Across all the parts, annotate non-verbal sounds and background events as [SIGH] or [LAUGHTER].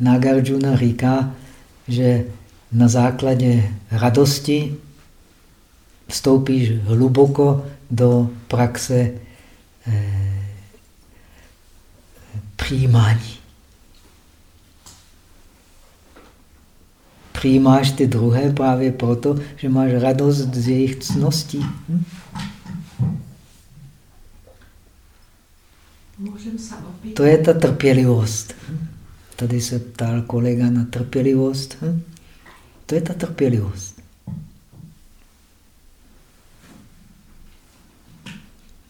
Nagarjuna říká, že na základě radosti vstoupíš hluboko do praxe eh, přijímání. Přijímáš ty druhé právě proto, že máš radost z jejich cností. Hm? To je ta trpělivost. Tady se ptal kolega na trpělivost. Hm? To je ta trpělivost.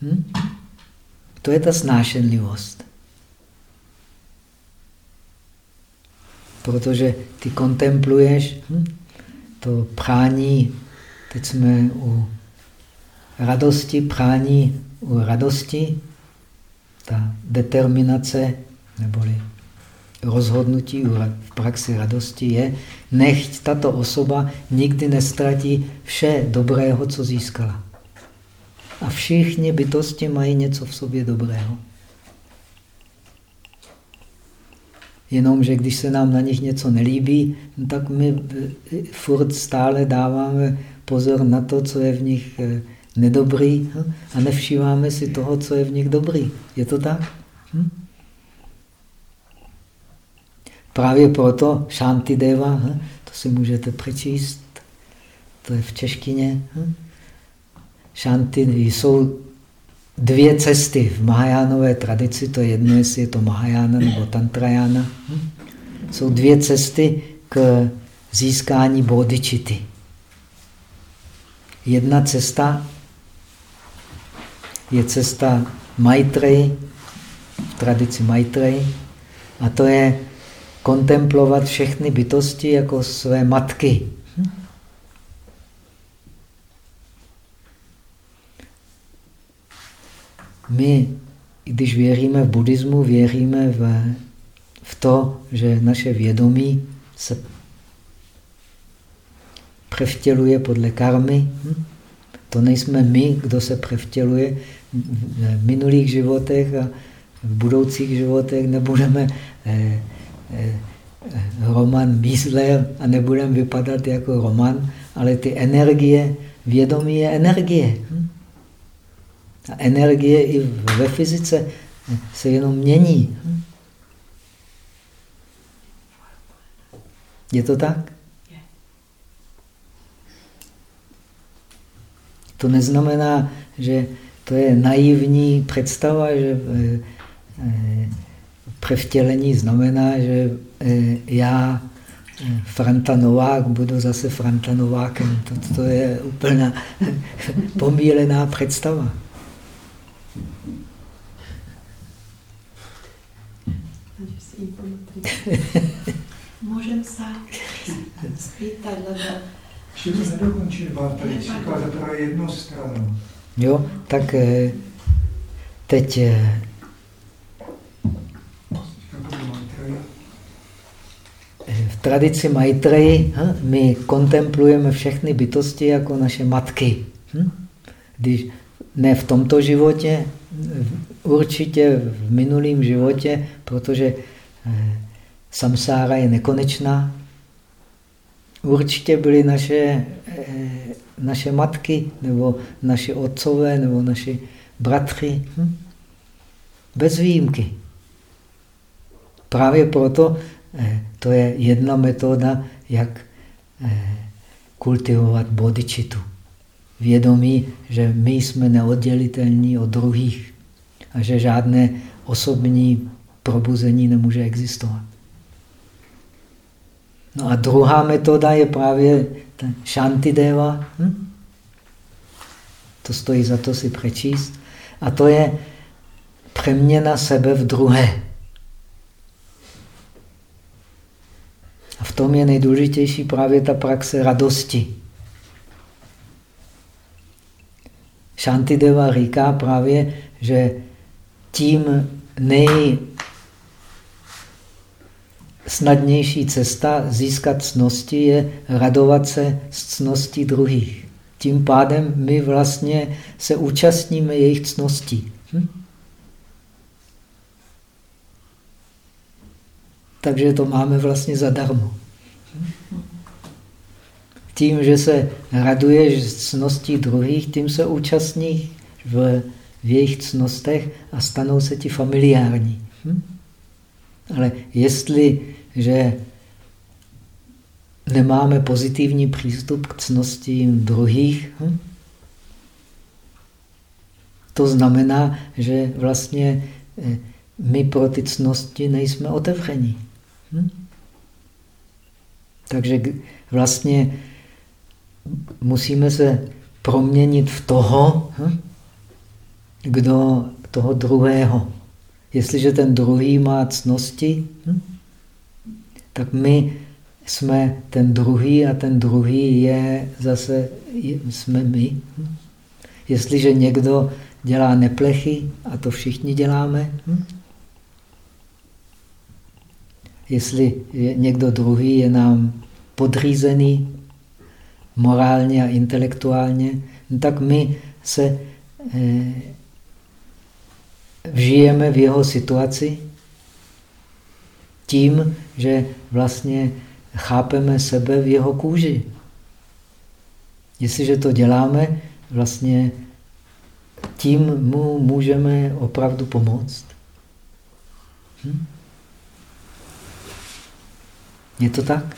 Hm? To je ta snášenlivost. Protože ty kontempluješ hm? to prání, teď jsme u radosti, prání u radosti, ta determinace, neboli rozhodnutí v praxi radosti je, nechť tato osoba nikdy nestratí vše dobrého, co získala. A všichni bytosti mají něco v sobě dobrého. Jenomže když se nám na nich něco nelíbí, tak my furt stále dáváme pozor na to, co je v nich eh, nedobrý hm? a nevšímáme si toho, co je v nich dobrý. Je to tak? Hm? Právě proto Shanti Deva, hm? to si můžete přečíst, to je v češtině. Shanti jsou dvě cesty v Mahajánové tradici, to je jedno, jestli je to Mahajána nebo Tantrajána. Jsou dvě cesty k získání bodičity. Jedna cesta je cesta Maitreyi, v tradici Maitreyi, a to je kontemplovat všechny bytosti jako své matky. My, když věříme v buddhismu, věříme v, v to, že naše vědomí se převtěluje podle karmy. To nejsme my, kdo se převtěluje v minulých životech a v budoucích životech nebudeme eh, Roman Wiesler a nebudeme vypadat jako Roman, ale ty energie, vědomí je energie. A energie i ve fyzice se jenom mění. Je to tak? To neznamená, že to je naivní představa, že eh, eh, převtělení znamená, že eh, já, Franta Novák, budu zase Franta Novákem. To, to je úplná [LAUGHS] pomílená představa. [LAUGHS] Můžem se. Ještě to nedokončili, tady říkal teprve jednu stranu. Jo, tak eh, teď eh, v tradici Maitreyi my kontemplujeme všechny bytosti jako naše matky. Hm? Když ne v tomto životě, určitě v minulém životě, protože eh, samsára je nekonečná. Určitě byly naše, eh, naše matky, nebo naše otcové, nebo naši bratři. Hm? Bez výjimky. Právě proto to je jedna metoda, jak kultivovat bodičitu vědomí, že my jsme neoddělitelní od druhých a že žádné osobní probuzení nemůže existovat. No a druhá metoda je právě Shantideva. Hm? To stojí za to si přečíst. A to je přeměna sebe v druhé. V tom je nejdůležitější právě ta praxe radosti. Shantideva říká právě, že tím nejsnadnější cesta získat cnosti je radovat se z cností druhých. Tím pádem my vlastně se účastníme jejich cností. Takže to máme vlastně zadarmo. Tím, že se raduješ cností druhých, tím se účastní v, v jejich cnostech a stanou se ti familiární. Hm? Ale jestli, že nemáme pozitivní přístup k cnostím druhých, hm? to znamená, že vlastně eh, my pro ty cnosti nejsme otevření. Hm? Takže vlastně musíme se proměnit v toho, hm? kdo toho druhého. Jestliže ten druhý má cnosti, hm? tak my jsme ten druhý a ten druhý je zase, jsme my. Jestliže někdo dělá neplechy, a to všichni děláme, hm? Jestli je někdo druhý je nám podřízený morálně a intelektuálně, no tak my se eh, vžijeme v jeho situaci tím, že vlastně chápeme sebe v jeho kůži. Jestliže to děláme, vlastně tím mu můžeme opravdu pomoct. Hm? Je to tak?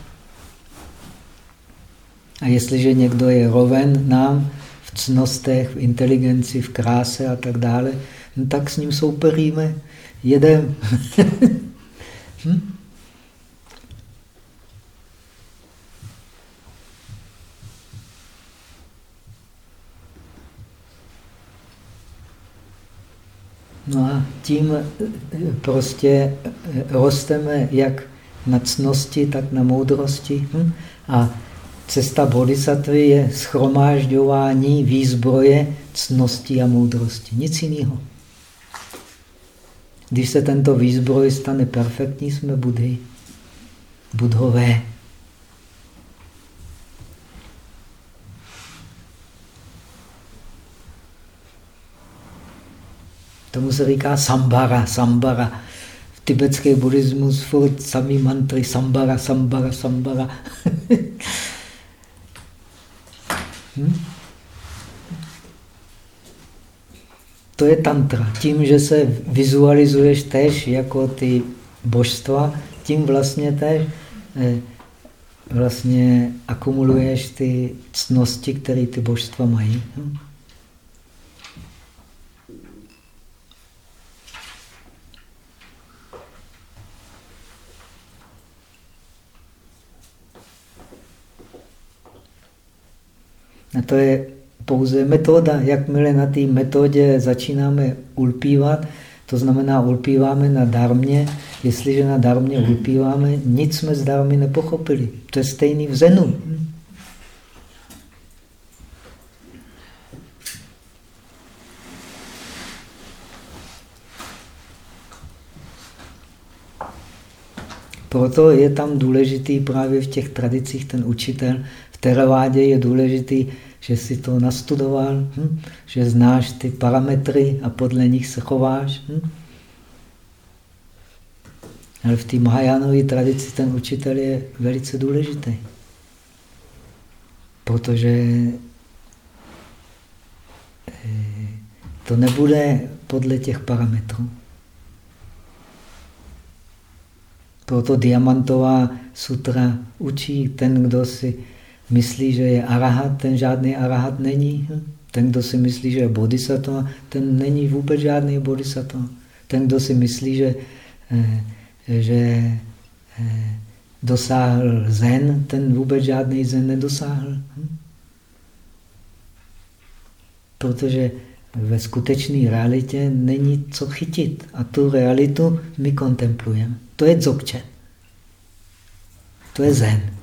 A jestliže někdo je roven nám v cnostech, v inteligenci, v kráse a tak dále, no tak s ním souperíme, jedem. [LAUGHS] hm? No a tím prostě rosteme jak na cnosti, tak na moudrosti. Hm? A cesta bodhisattvy je schromážďování výzbroje cnosti a moudrosti. Nic jiného. Když se tento výzbroj stane perfektní, jsme budhy. Budhové. Tomu se říká sambara, sambara. Tibetský buddhismus furt samý mantry sambara, sambara, sambara. [LAUGHS] hm? To je tantra. Tím, že se vizualizuješ tež jako ty božstva, tím vlastně tež eh, vlastně akumuluješ ty cnosti, které ty božstva mají. Hm? To je pouze metoda. Jakmile na té metodě začínáme ulpívat, to znamená, ulpíváme na darmě. Jestliže na darmě ulpíváme, nic jsme z darmy nepochopili. To je stejný v zenu. Proto je tam důležitý právě v těch tradicích ten učitel. V teravádě je důležitý že si to nastudoval, hm? že znáš ty parametry a podle nich se chováš. Hm? Ale v té Mahajánové tradici ten učitel je velice důležitý. Protože eh, to nebude podle těch parametrů. Proto diamantová sutra učí ten, kdo si myslí, že je arahat, ten žádný arahat není. Ten, kdo si myslí, že je bodhisattva, ten není vůbec žádný bodhisattva. Ten, kdo si myslí, že, eh, že eh, dosáhl zen, ten vůbec žádný zen nedosáhl. Protože ve skutečné realitě není co chytit. A tu realitu my kontemplujeme. To je dzogče. To je zen.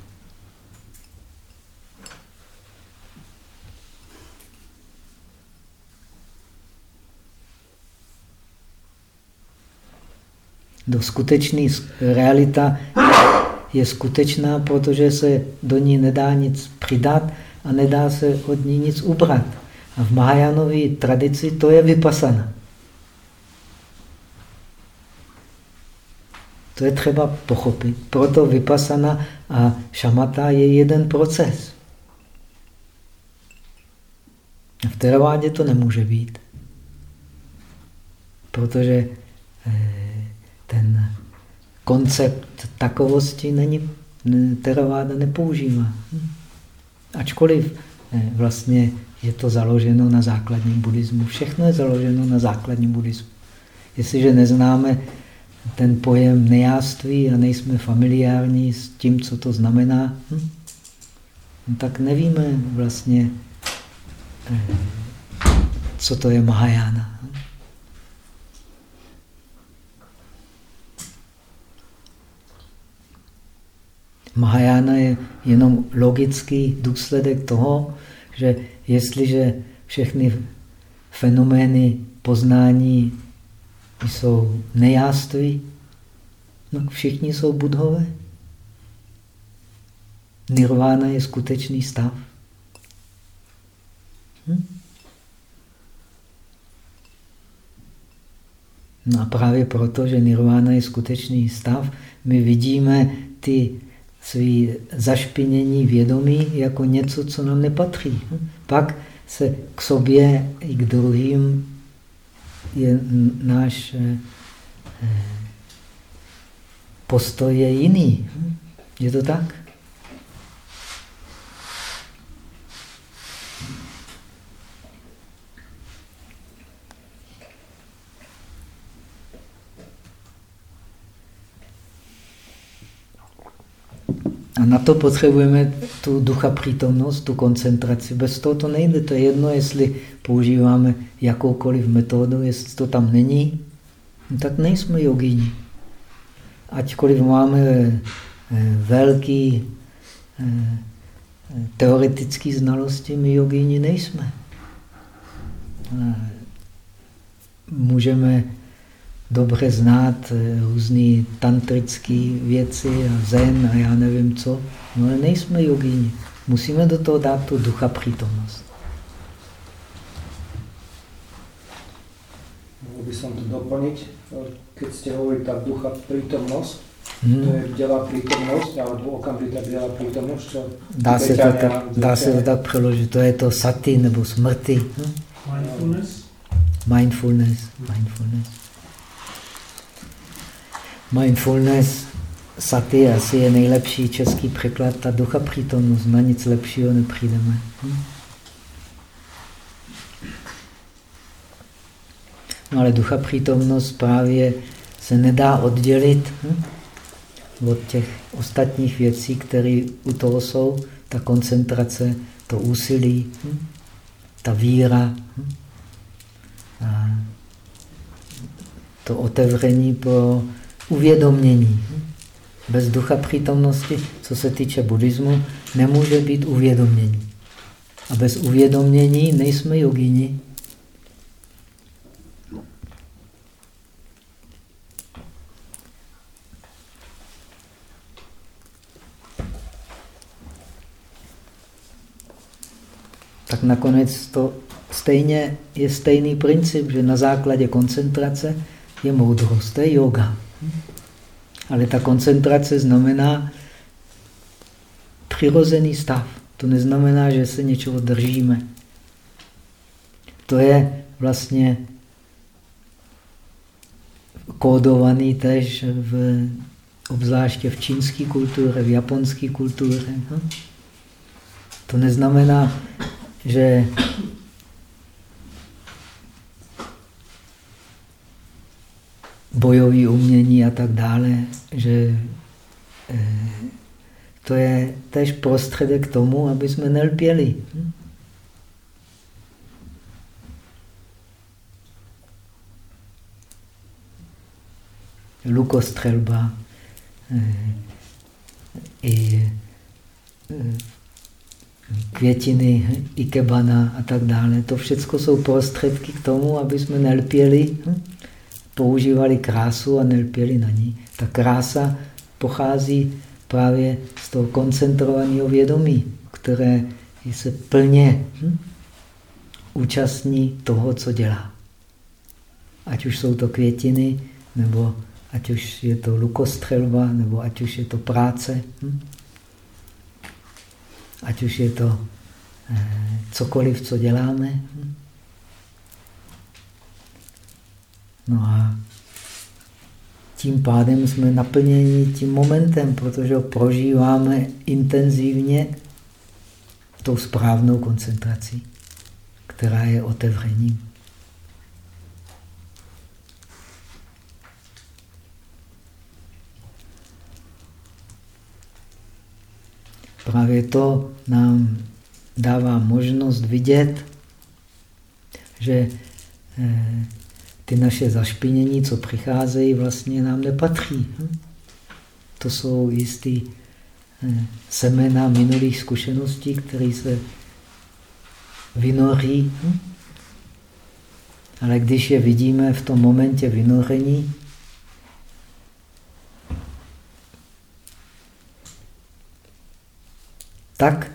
Do skutečný realita je skutečná, protože se do ní nedá nic přidat a nedá se od ní nic ubrat. A v Mahajanové tradici to je vypasana. To je třeba pochopit. Proto vypasana a šamata je jeden proces. V teravádě to nemůže být. Protože eh, ten koncept takovosti není, teraváda nepoužívá. Ačkoliv vlastně je to založeno na základním buddhismu. Všechno je založeno na základním buddhismu. Jestliže neznáme ten pojem nejáství a nejsme familiární s tím, co to znamená, hm? no tak nevíme vlastně, eh, co to je Mahajana. Mahajana je jenom logický důsledek toho, že jestliže všechny fenomény poznání jsou nejáství, no všichni jsou budhové. Nirvana je skutečný stav. Hm? No a právě proto, že nirvana je skutečný stav, my vidíme ty svý zašpinění vědomí jako něco, co nám nepatří. Pak se k sobě i k druhým je náš eh, eh, postoj je jiný. Je to tak? A na to potřebujeme tu ducha přítomnost, tu koncentraci. Bez toho to nejde. To je jedno, jestli používáme jakoukoliv metodu, jestli to tam není, no tak nejsme jogíni. Ačkoliv máme eh, velký eh, teoretický znalosti, my jogíni nejsme. Můžeme dobře znát eh, různé tantrické věci a zen a já nevím co, no ale nejsme jogíni. Musíme do toho dát tu ducha přítomnost. Mohl bych to doplnit, keď jste hovorili ta ducha přítomnost, hmm. to je dělá přítomnost, alebo okamžitá dělá přítomnost, čo dá se, to tak, dá se to tak přeložit, to je to sati nebo smrti. Hm? Mindfulness? Mindfulness, mindfulness. Mindfulness, sati asi je nejlepší český překlad, ta ducha přítomnost, na nic lepšího nepřijdeme. Hm? No ale ducha přítomnost právě se nedá oddělit hm? od těch ostatních věcí, které u toho jsou. Ta koncentrace, to úsilí, hm? ta víra, hm? a to otevření pro uvědomění. Bez ducha přítomnosti, co se týče buddhismu, nemůže být uvědomění. A bez uvědomění nejsme jogini. Tak nakonec to stejně je stejný princip, že na základě koncentrace je moudrost, to je yoga. Ale ta koncentrace znamená přirozený stav. To neznamená, že se něčeho držíme. To je vlastně kódovaný tež v, obzvláště v čínské kultuře, v japonské kultuře. To neznamená, že bojové umění a tak dále, že eh, to je tež prostředek k tomu, aby jsme nelpěli. Lukostřelba, eh, i eh, květiny, ikebana a tak dále. To všechno jsou prostředky k tomu, aby jsme nelpěli. Hm? Používali krásu a nelpěli na ní. Ta krása pochází právě z toho koncentrovaného vědomí, které se plně hm, účastní toho, co dělá. Ať už jsou to květiny, nebo ať už je to lukostřelba, nebo ať už je to práce, hm? ať už je to eh, cokoliv, co děláme. Hm? No a tím pádem jsme naplněni tím momentem, protože ho prožíváme intenzivně tou správnou koncentrací, která je otevřením. Právě to nám dává možnost vidět, že eh, ty naše zašpinění, co přicházejí, vlastně nám nepatří. Hm? To jsou jistý eh, semena minulých zkušeností, které se vynoří. Hm? Ale když je vidíme v tom momentě vynoření, tak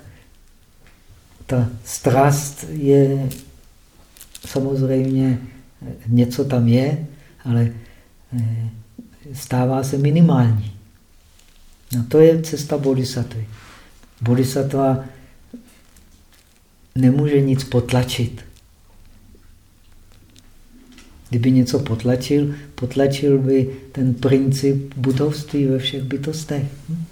ta strast je samozřejmě něco tam je, ale eh, stává se minimální. No to je cesta bodhisattva. Bodhisattva nemůže nic potlačit. Kdyby něco potlačil, potlačil by ten princip budovství ve všech bytostech. Hm?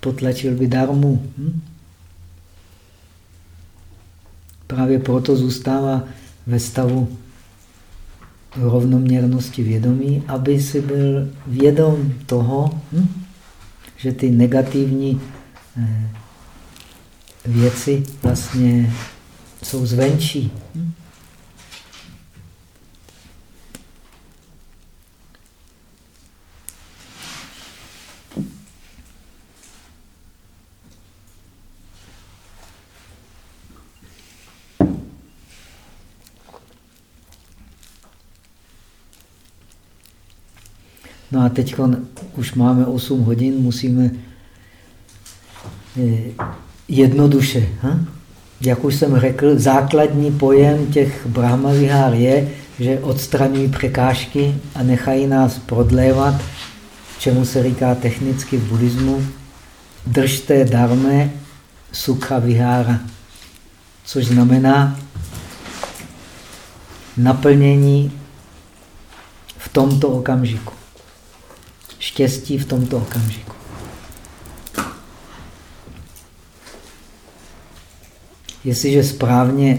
Potlačil by darmu. Právě proto zůstává ve stavu rovnoměrnosti vědomí, aby si byl vědom toho, hm, že ty negativní eh, věci vlastně jsou zvenčí. Hm? No a teď už máme 8 hodin, musíme eh, jednoduše. Hm? Jak už jsem řekl, základní pojem těch brahmavihár je, že odstraňují překážky a nechají nás prodlévat, čemu se říká technicky v buddhismu, držte darme sukha vihára, což znamená naplnění v tomto okamžiku štěstí v tomto okamžiku. Jestliže správně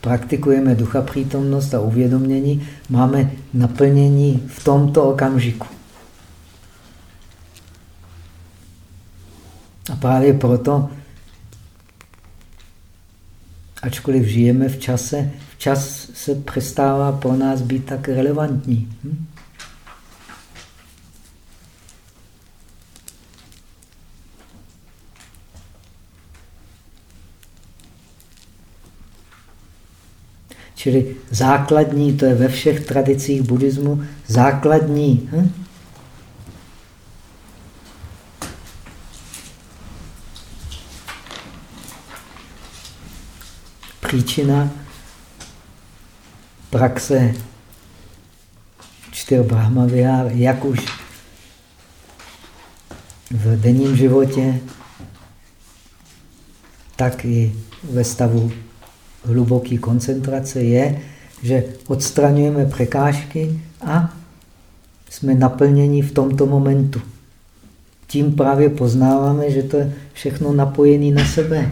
praktikujeme ducha přítomnost a uvědomění, máme naplnění v tomto okamžiku. A právě proto, ačkoliv žijeme v čase, čas se přestává pro nás být tak relevantní. Hm? Čili základní, to je ve všech tradicích buddhismu, základní hm? příčina praxe čtyř brahmavihár, jak už v denním životě, tak i ve stavu hluboké koncentrace je, že odstraňujeme překážky a jsme naplněni v tomto momentu. Tím právě poznáváme, že to je všechno napojené na sebe.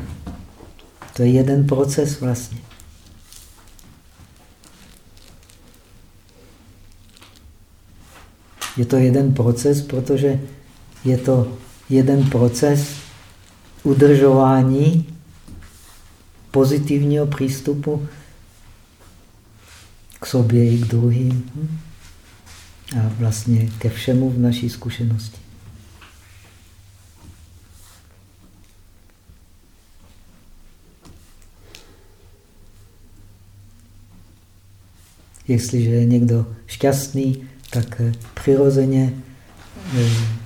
To je jeden proces vlastně. Je to jeden proces, protože je to jeden proces udržování pozitivního přístupu k sobě i k druhým hm? a vlastně ke všemu v naší zkušenosti. Jestliže je někdo šťastný, tak eh, přirozeně eh,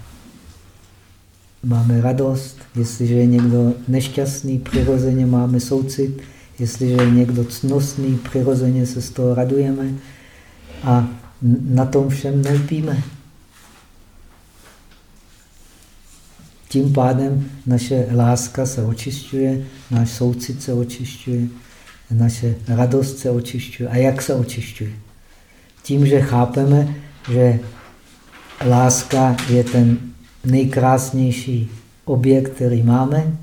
máme radost, jestliže je někdo nešťastný, přirozeně máme soucit, Jestliže je někdo cnostný, přirozeně se z toho radujeme a na tom všem nelpíme. Tím pádem naše láska se očišťuje, náš soucit se očišťuje, naše radost se očišťuje. A jak se očišťuje? Tím, že chápeme, že láska je ten nejkrásnější objekt, který máme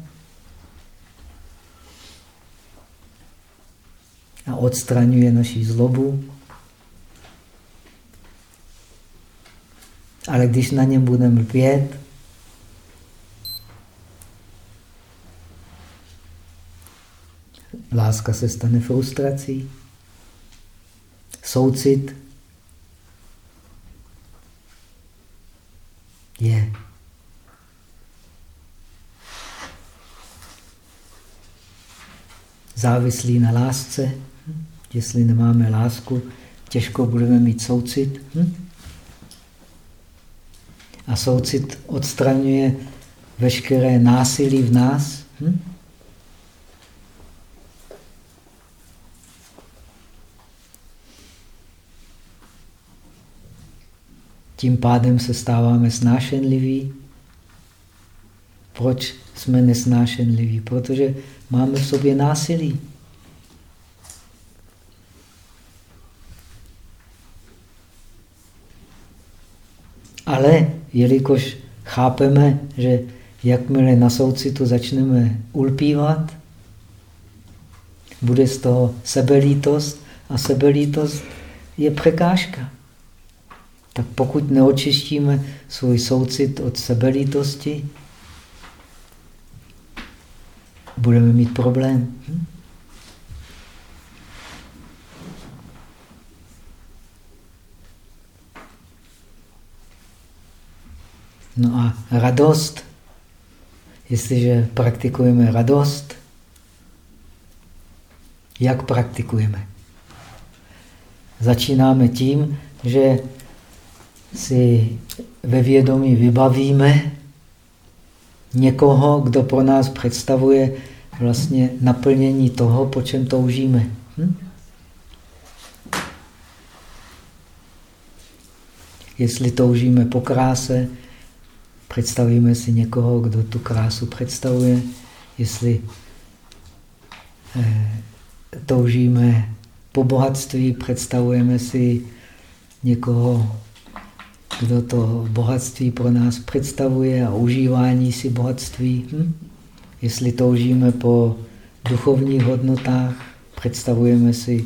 a odstraňuje naši zlobu. Ale když na něm budeme lpět, láska se stane frustrací. Soucit je závislý na lásce. Jestli nemáme lásku, těžko budeme mít soucit. A soucit odstraňuje veškeré násilí v nás. Tím pádem se stáváme snášenliví. Proč jsme nesnášenliví? Protože máme v sobě násilí. Ale jelikož chápeme, že jakmile na soucitu začneme ulpívat, bude z toho sebelítost a sebelítost je překážka tak pokud neočistíme svůj soucit od sebelítosti, budeme mít problém. Hm? No a radost, jestliže praktikujeme radost, jak praktikujeme? Začínáme tím, že si ve vědomí vybavíme někoho, kdo pro nás představuje vlastně naplnění toho, po čem toužíme. Hm? Jestli toužíme po kráse, představíme si někoho, kdo tu krásu představuje. Jestli eh, toužíme po bohatství, představujeme si někoho, kdo to bohatství pro nás představuje a užívání si bohatství. Hm? Jestli toužíme po duchovních hodnotách, představujeme si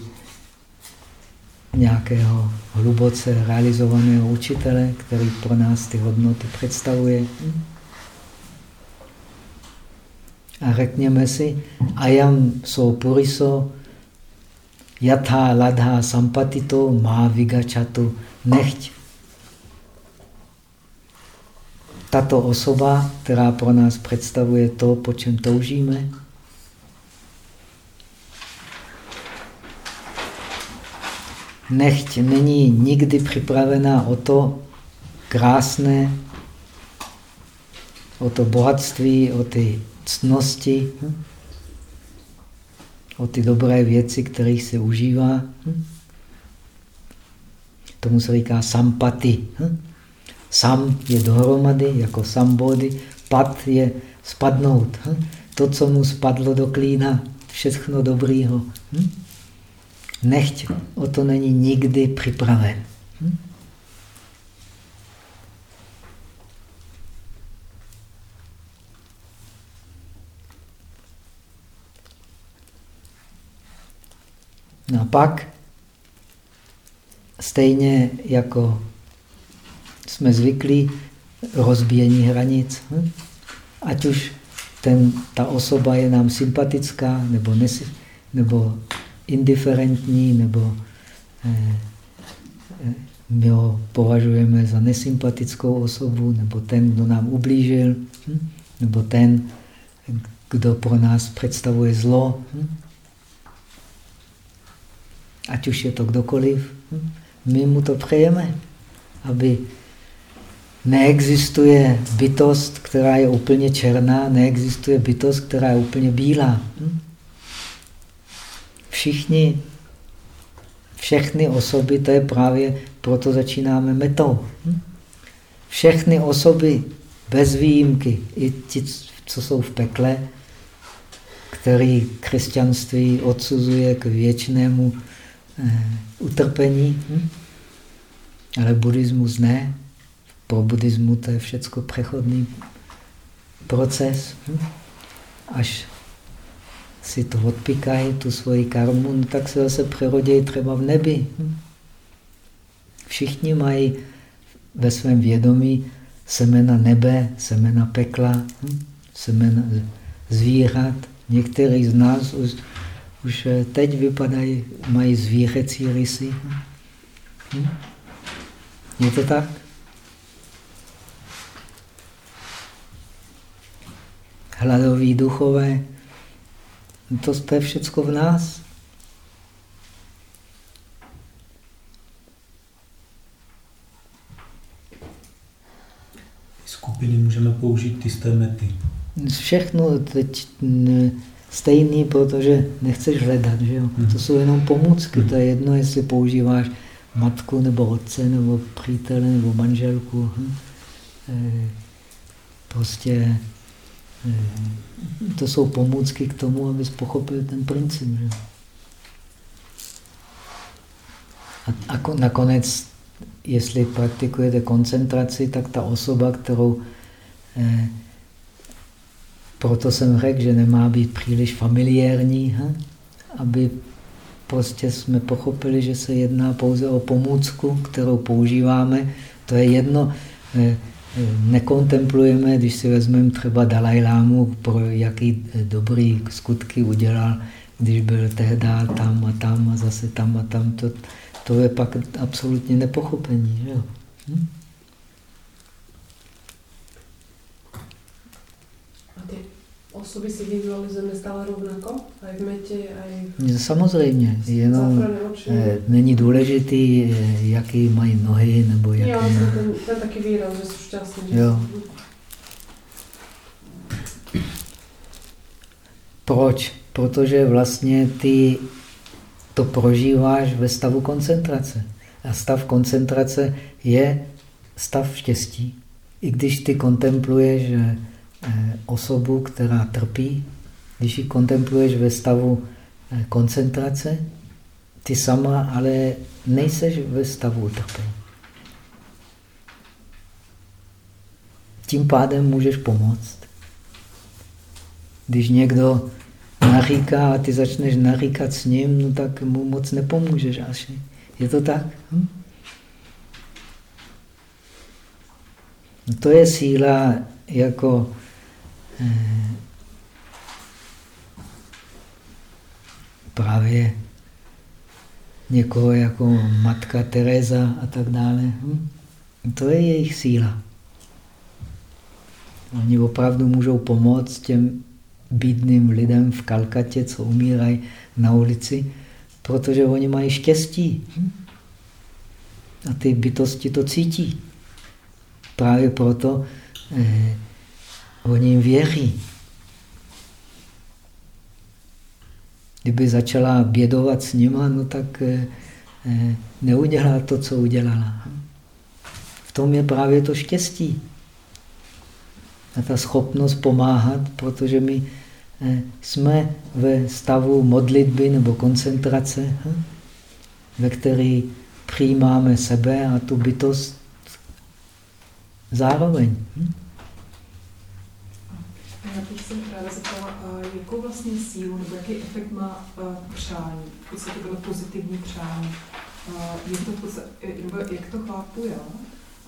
nějakého hluboce realizovaného učitele, který pro nás ty hodnoty představuje. Hm? A řekněme si, ayam so puriso, yatha ladha sampatito má vigachatu, nechť tato osoba, která pro nás představuje to, po čem toužíme, nechť není nikdy připravená o to krásné, o to bohatství, o ty cnosti, o ty dobré věci, kterých se užívá. Tomu se říká sampati. Hm? Sam je dohromady, jako sambody, pad je spadnout. Hm? To, co mu spadlo do klína, všechno dobrýho. Hm? Nechť o to není nikdy připraven. Hm? No a pak, stejně jako jsme zvyklí rozbíjení hranic. Hm? Ať už ten, ta osoba je nám sympatická, nebo, nesi, nebo indiferentní, nebo eh, eh, my ho považujeme za nesympatickou osobu, nebo ten, kdo nám ublížil, hm? nebo ten, kdo pro nás představuje zlo. Hm? Ať už je to kdokoliv, my mu to přejeme, aby Neexistuje bytost, která je úplně černá, neexistuje bytost, která je úplně bílá. Hm? všichni, všechny osoby, to je právě, proto začínáme metou. Hm? Všechny osoby, bez výjimky, i ti, co jsou v pekle, který křesťanství odsuzuje k věčnému eh, utrpení, hm? ale buddhismus ne. Pro buddhismu to je všecko přechodný proces. Hm? Až si to odpíkají, tu svoji karmu, no tak se zase přerodějí třeba v nebi. Hm? Všichni mají ve svém vědomí semena nebe, semena pekla, hm? semena zvířat. Někteří z nás už, už teď vypadají, mají zvířecí rysy. Je to tak? Hladoví duchové, to, to je všecko v nás. Skupiny můžeme použít ty stejné mety. Všechno teď stejný, protože nechceš hledat. Že jo? To mhm. jsou jenom pomůcky. To je jedno, jestli používáš matku, nebo otce, nebo přítele, nebo manželku. Hm? Eh, prostě to jsou pomůcky k tomu, abys pochopil ten princip. Že? A, a nakonec, jestli praktikujete koncentraci, tak ta osoba, kterou eh, proto jsem řekl, že nemá být příliš familiární, aby prostě jsme pochopili, že se jedná pouze o pomůcku, kterou používáme. To je jedno, eh, nekontemplujeme, když si vezmeme třeba Dalaj Lámu, pro jaký eh, dobrý skutky udělal, když byl tehdy tam a tam a zase tam a tam. To, to je pak absolutně nepochopení. Že? Hm? Osoby si vizualizujeme stále rovnako? Aj v metě, aj v... Samozřejmě, jenom eh, není důležitý, eh, jaký mají nohy, nebo jaký... Jo, ten, ten taky výraz, že jsou šťastní. Jo. Proč? Protože vlastně ty to prožíváš ve stavu koncentrace. A stav koncentrace je stav štěstí. I když ty kontempluješ Eh, osobu, která trpí, když ji kontempluješ ve stavu eh, koncentrace, ty sama ale nejseš ve stavu utrpení. Tím pádem můžeš pomoct. Když někdo naříká a ty začneš naříkat s ním, no tak mu moc nepomůžeš asi. Je to tak? Hm? No to je síla jako Eh, právě někoho jako matka Teresa a tak dále. Hm? To je jejich síla. Oni opravdu můžou pomoct těm bídným lidem v Kalkatě, co umírají na ulici, protože oni mají štěstí. Hm? A ty bytosti to cítí. Právě proto eh, Oni jim věří. Kdyby začala bědovat s nima, no tak eh, eh, neudělá to, co udělala. V tom je právě to štěstí. A ta schopnost pomáhat, protože my eh, jsme ve stavu modlitby nebo koncentrace, ve který přijímáme sebe a tu bytost zároveň. Já bych se ráda zeptala, jakou vlastně sílu nebo jaký efekt má přání, v podstatě bylo pozitivní přání. Jak to, nebo jak to chápu já?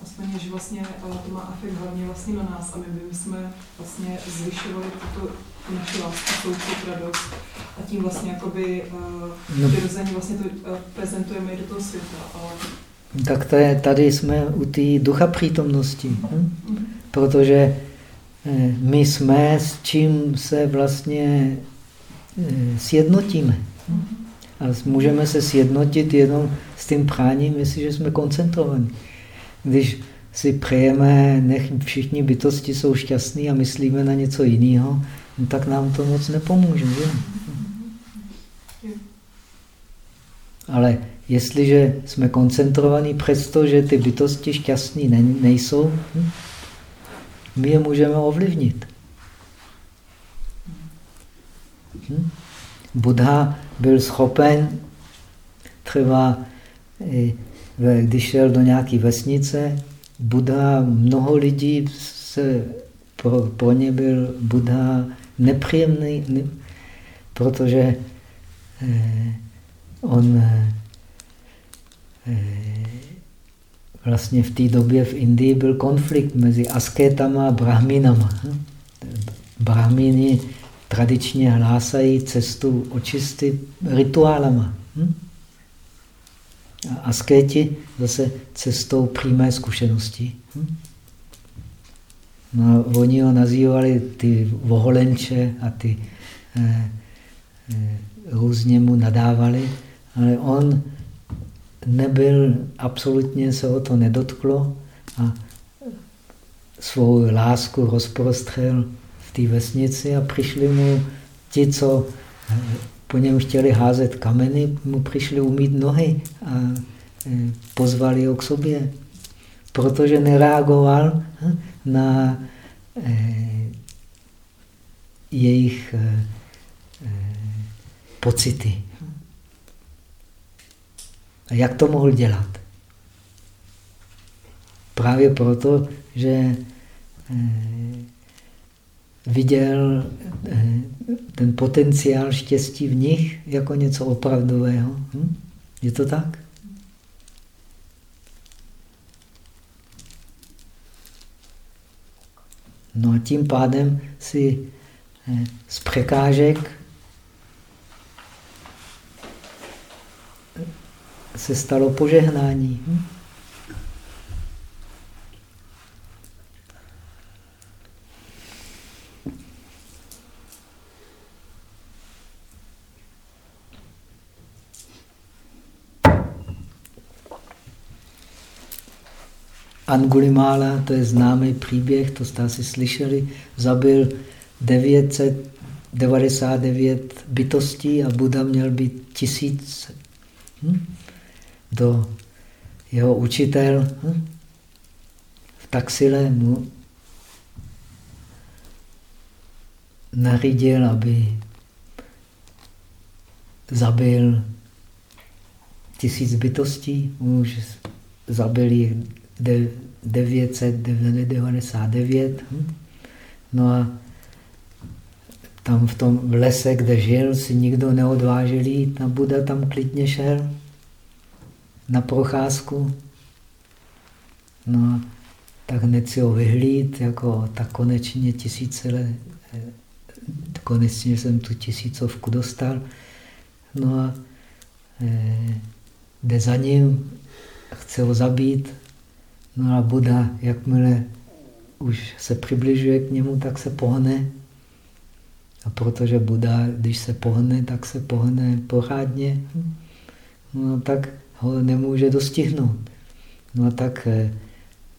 Aspoň, že vlastně to má efekt hlavně vlastně na nás a my by jsme vlastně zvyšovali tuto naši lásku, soucit, radost a tím vlastně jakoby no. přirozeně vlastně to prezentujeme i do toho světa. Ale... Tak to je, tady jsme u té ducha přítomnosti, hm? -hmm. protože my jsme, s čím se vlastně eh, sjednotíme. A můžeme se sjednotit jenom s tím práním, jestliže jsme koncentrovaní. Když si přejeme, nech všichni bytosti jsou šťastní a myslíme na něco jiného, no tak nám to moc nepomůže. Že? Ale jestliže jsme koncentrovaní přesto, že ty bytosti šťastní ne, nejsou, hm, my je můžeme ovlivnit. Hm? Buddha byl schopen třeba, když šel do nějaké vesnice, Buddha, mnoho lidí se pro, pro ně byl Buddha nepříjemný, ne, protože eh, on eh, eh, vlastně v té době v Indii byl konflikt mezi askétama a brahminama. Brahmini tradičně hlásají cestu očisty rituálama. Hm? A askéti zase cestou přímé zkušenosti. Hm? No, oni ho nazývali ty voholenče a ty eh, eh, různě mu nadávali, ale on nebyl, absolutně se o to nedotklo a svou lásku rozprostřel v té vesnici a přišli mu ti, co eh, po něm chtěli házet kameny, mu přišli umít nohy a eh, pozvali ho k sobě, protože nereagoval hm, na eh, jejich pocity. A jak to mohl dělat? Právě proto, že eh, viděl eh, ten potenciál štěstí v nich jako něco opravdového. Hm? Je to tak? No a tím pádem si eh, z překážek se stalo požehnání. Hm? Angulimála, to je známý příběh, to jste asi slyšeli, zabil 999 bytostí a Buda měl být tisíc. Hm? Do jeho učitel hm, v taxile mu nařídil, aby zabil tisíc bytostí, už zabili 999. Hm? No a tam v tom lese, kde žil, si nikdo neodvážil jít a Buda tam klidně šel na procházku. No tak hned si ho vyhlíd, jako tak konečně tisíce let, konečně jsem tu tisícovku dostal. No a e, jde za ním, chce ho zabít. No a Buda, jakmile už se přibližuje k němu, tak se pohne. A protože Buda, když se pohne, tak se pohne pořádně. No tak ho nemůže dostihnout. No a tak, eh,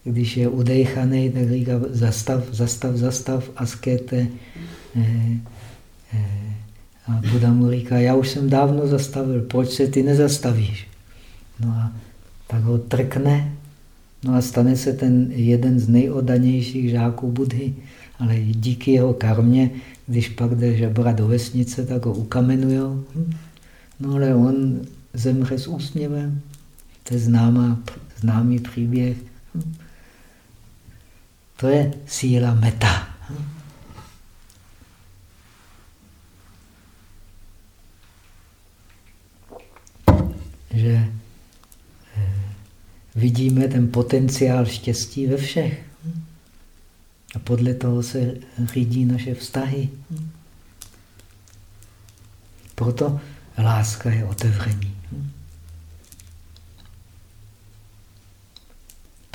když je udejchaný, tak říká zastav, zastav, zastav, askete. Eh, eh, a Buda mu říká, já už jsem dávno zastavil, proč se ty nezastavíš? No a tak ho trkne, no a stane se ten jeden z nejodanějších žáků Budhy, ale díky jeho karmě, když pak jde žebra do vesnice, tak ho ukamenují. Hm? No ale on zemře s úsměvem. To je známá, známý příběh. To je síla meta. Že eh, vidíme ten potenciál štěstí ve všech. A podle toho se řídí naše vztahy. Proto láska je otevření.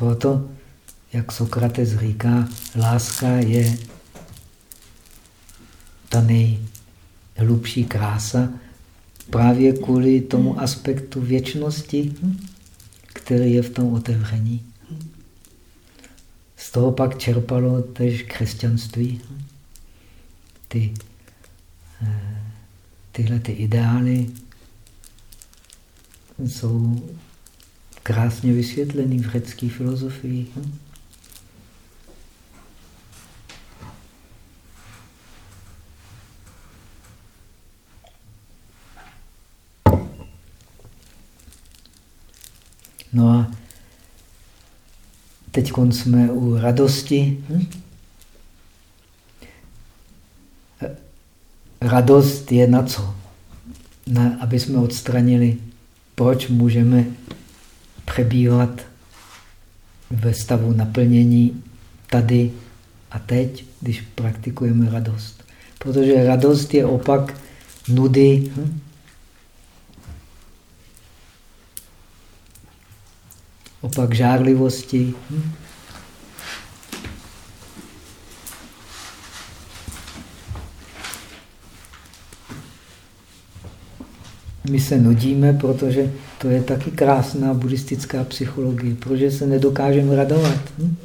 Proto, jak Sokrates říká, láska je ta nejhlubší krása právě kvůli tomu aspektu věčnosti, který je v tom otevření. Z toho pak čerpalo tež křesťanství. Ty, eh, tyhle ty ideály jsou krásně vysvětlený v řecké filozofii. Hm? No a teď jsme u radosti. Hm? Radost je na co? Na, aby jsme odstranili, proč můžeme přebývat ve stavu naplnění tady a teď, když praktikujeme radost. Protože radost je opak nudy. Hm? Opak žárlivosti. Hm? My se nudíme, protože to je taky krásná buddhistická psychologie, protože se nedokážeme radovat. Hm?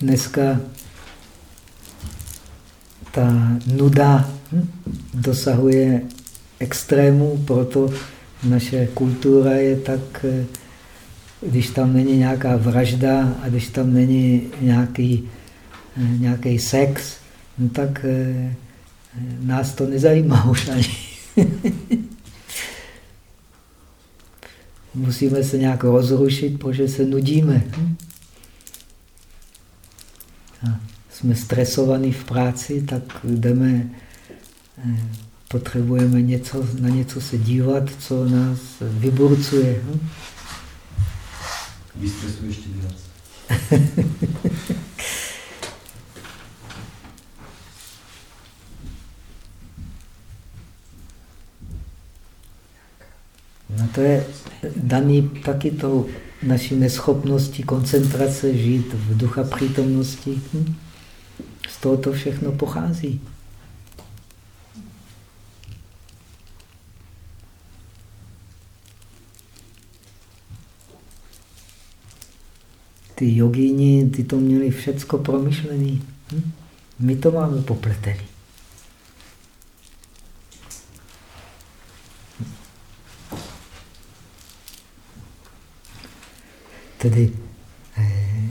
Dneska ta nuda hm, dosahuje extrému, proto naše kultura je tak eh, když tam není nějaká vražda a když tam není nějaký, eh, nějaký sex, no tak eh, nás to nezajímá [LAUGHS] už ani. Musíme se nějak rozrušit, protože se nudíme. A jsme stresovaní v práci, tak jdeme, eh, potřebujeme něco, na něco se dívat, co nás vyburcuje. Vystresuj ještě víc. [LAUGHS] No to je daný taky tou naší neschopností koncentrace, žít v ducha přítomnosti. Hm? Z toho to všechno pochází. Ty jogíni, ty to měli všecko promyšlený. Hm? My to máme popletený. Tedy eh,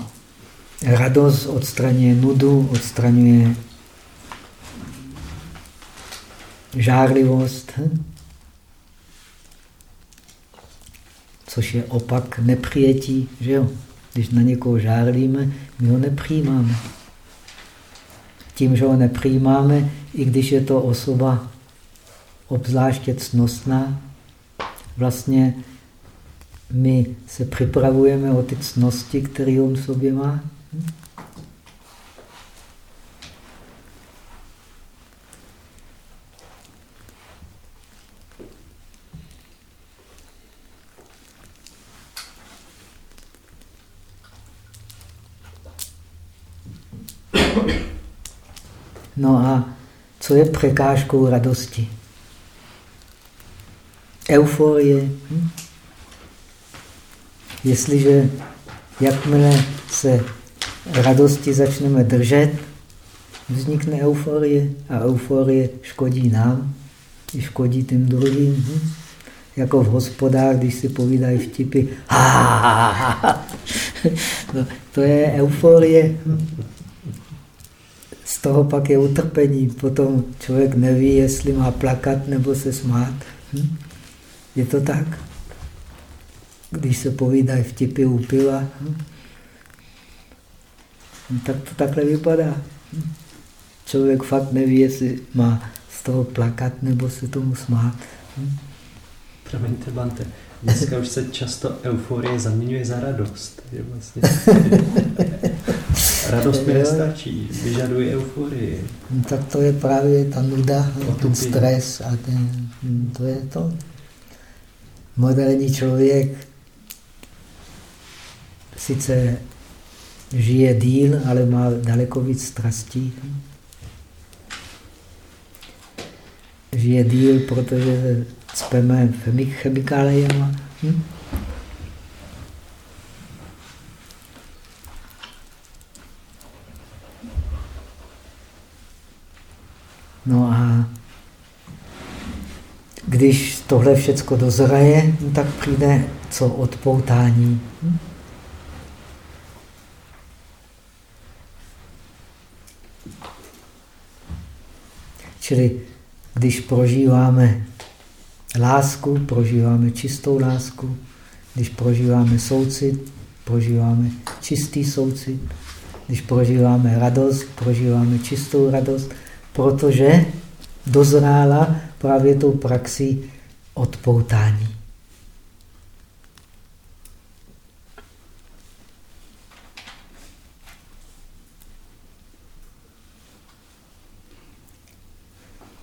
radost odstraňuje nudu, odstraňuje žárlivost, hm? což je opak nepřijetí, že jo? Když na někoho žárlíme, my ho nepřijímáme. Tím, že ho nepřijímáme, i když je to osoba obzvláště cnostná, vlastně my se připravujeme o ty cnosti, které on v sobě má. No a co je překážkou radosti? Euforie. Hm? Jestliže jakmile se radosti začneme držet, vznikne euforie a euforie škodí nám i škodí tím druhým. Hm? Jako v hospodách, když si povídají vtipy. Ha, ha, ha, ha. [LAUGHS] No, to je euforie. Hm? Z toho pak je utrpení. Potom člověk neví, jestli má plakat nebo se smát. Hm? Je to tak? Když se povídají vtipy u piva, hm? No, tak to takhle vypadá. Hm? Člověk fakt neví, jestli má z toho plakat nebo se tomu smát. Hm? Promiňte, Bante, dneska už se často euforie zaměňuje za radost. Je vlastně... [LAUGHS] Radost mi nestačí, vyžaduje euforii. No, tak to je právě ta nuda, ten stres a ten, to je to. Moderní člověk sice žije díl, ale má daleko víc strastí. Žije díl, protože cpeme chemikáliemi. Hm? No a když tohle všecko dozraje, no tak přijde co odpoutání. Čili když prožíváme lásku, prožíváme čistou lásku, když prožíváme soucit, prožíváme čistý soucit, když prožíváme radost, prožíváme čistou radost, protože dozrála právě tou praxí odpoutání.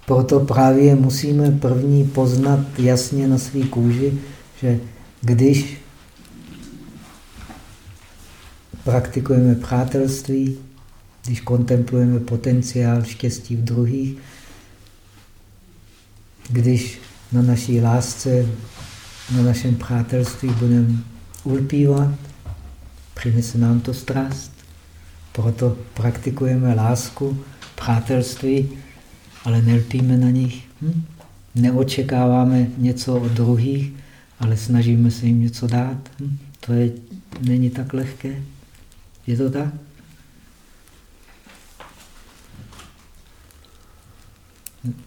Proto právě musíme první poznat jasně na své kůži, že když praktikujeme přátelství, když kontemplujeme potenciál štěstí v druhých, když na naší lásce, na našem přátelství budeme ulpívat, přinese nám to strast. Proto praktikujeme lásku, přátelství, ale nelpíme na nich. Hm? Neočekáváme něco od druhých, ale snažíme se jim něco dát. Hm? To je, není tak lehké. Je to tak?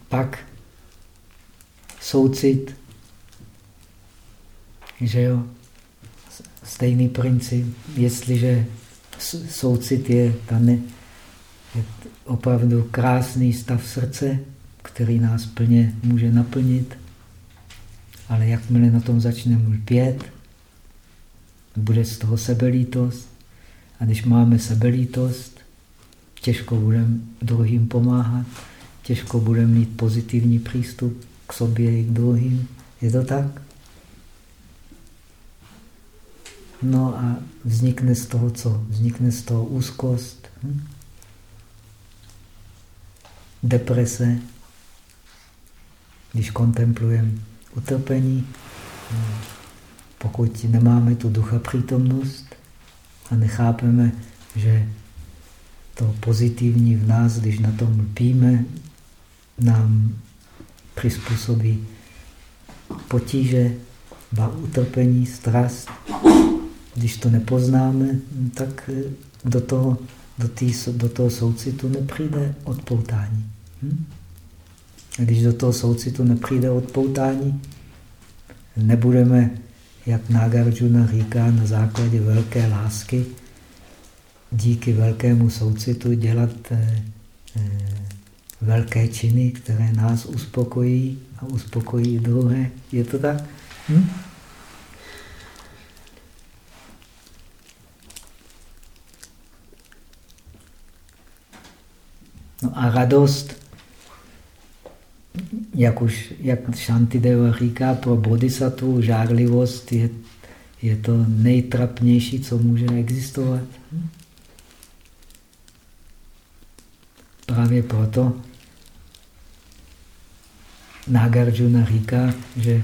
Pak soucit, že jo, stejný princip, jestliže soucit je, ta ne, je opravdu krásný stav srdce, který nás plně může naplnit, ale jakmile na tom začneme lpět, bude z toho sebelítost, a když máme sebelítost, těžko budeme druhým pomáhat, těžko budeme mít pozitivní přístup k sobě i k druhým. Je to tak? No a vznikne z toho co? Vznikne z toho úzkost, hm? deprese, když kontemplujeme utrpení, pokud nemáme tu ducha přítomnost, a nechápeme, že to pozitivní v nás, když na tom lpíme, nám přizpůsobí potíže, utrpení, strast. Když to nepoznáme, tak do toho, do, tý, do toho soucitu nepřijde odpoutání. Hm? A když do toho soucitu nepřijde odpoutání, nebudeme jak Nagarjuna říká, na základě velké lásky, díky velkému soucitu dělat eh, eh, velké činy, které nás uspokojí a uspokojí druhé. Je to tak? Hm? No a radost jak už jak Shantideva říká, pro bodhisattvu žárlivost je, je to nejtrapnější, co může existovat. Právě proto Nagarjuna říká, že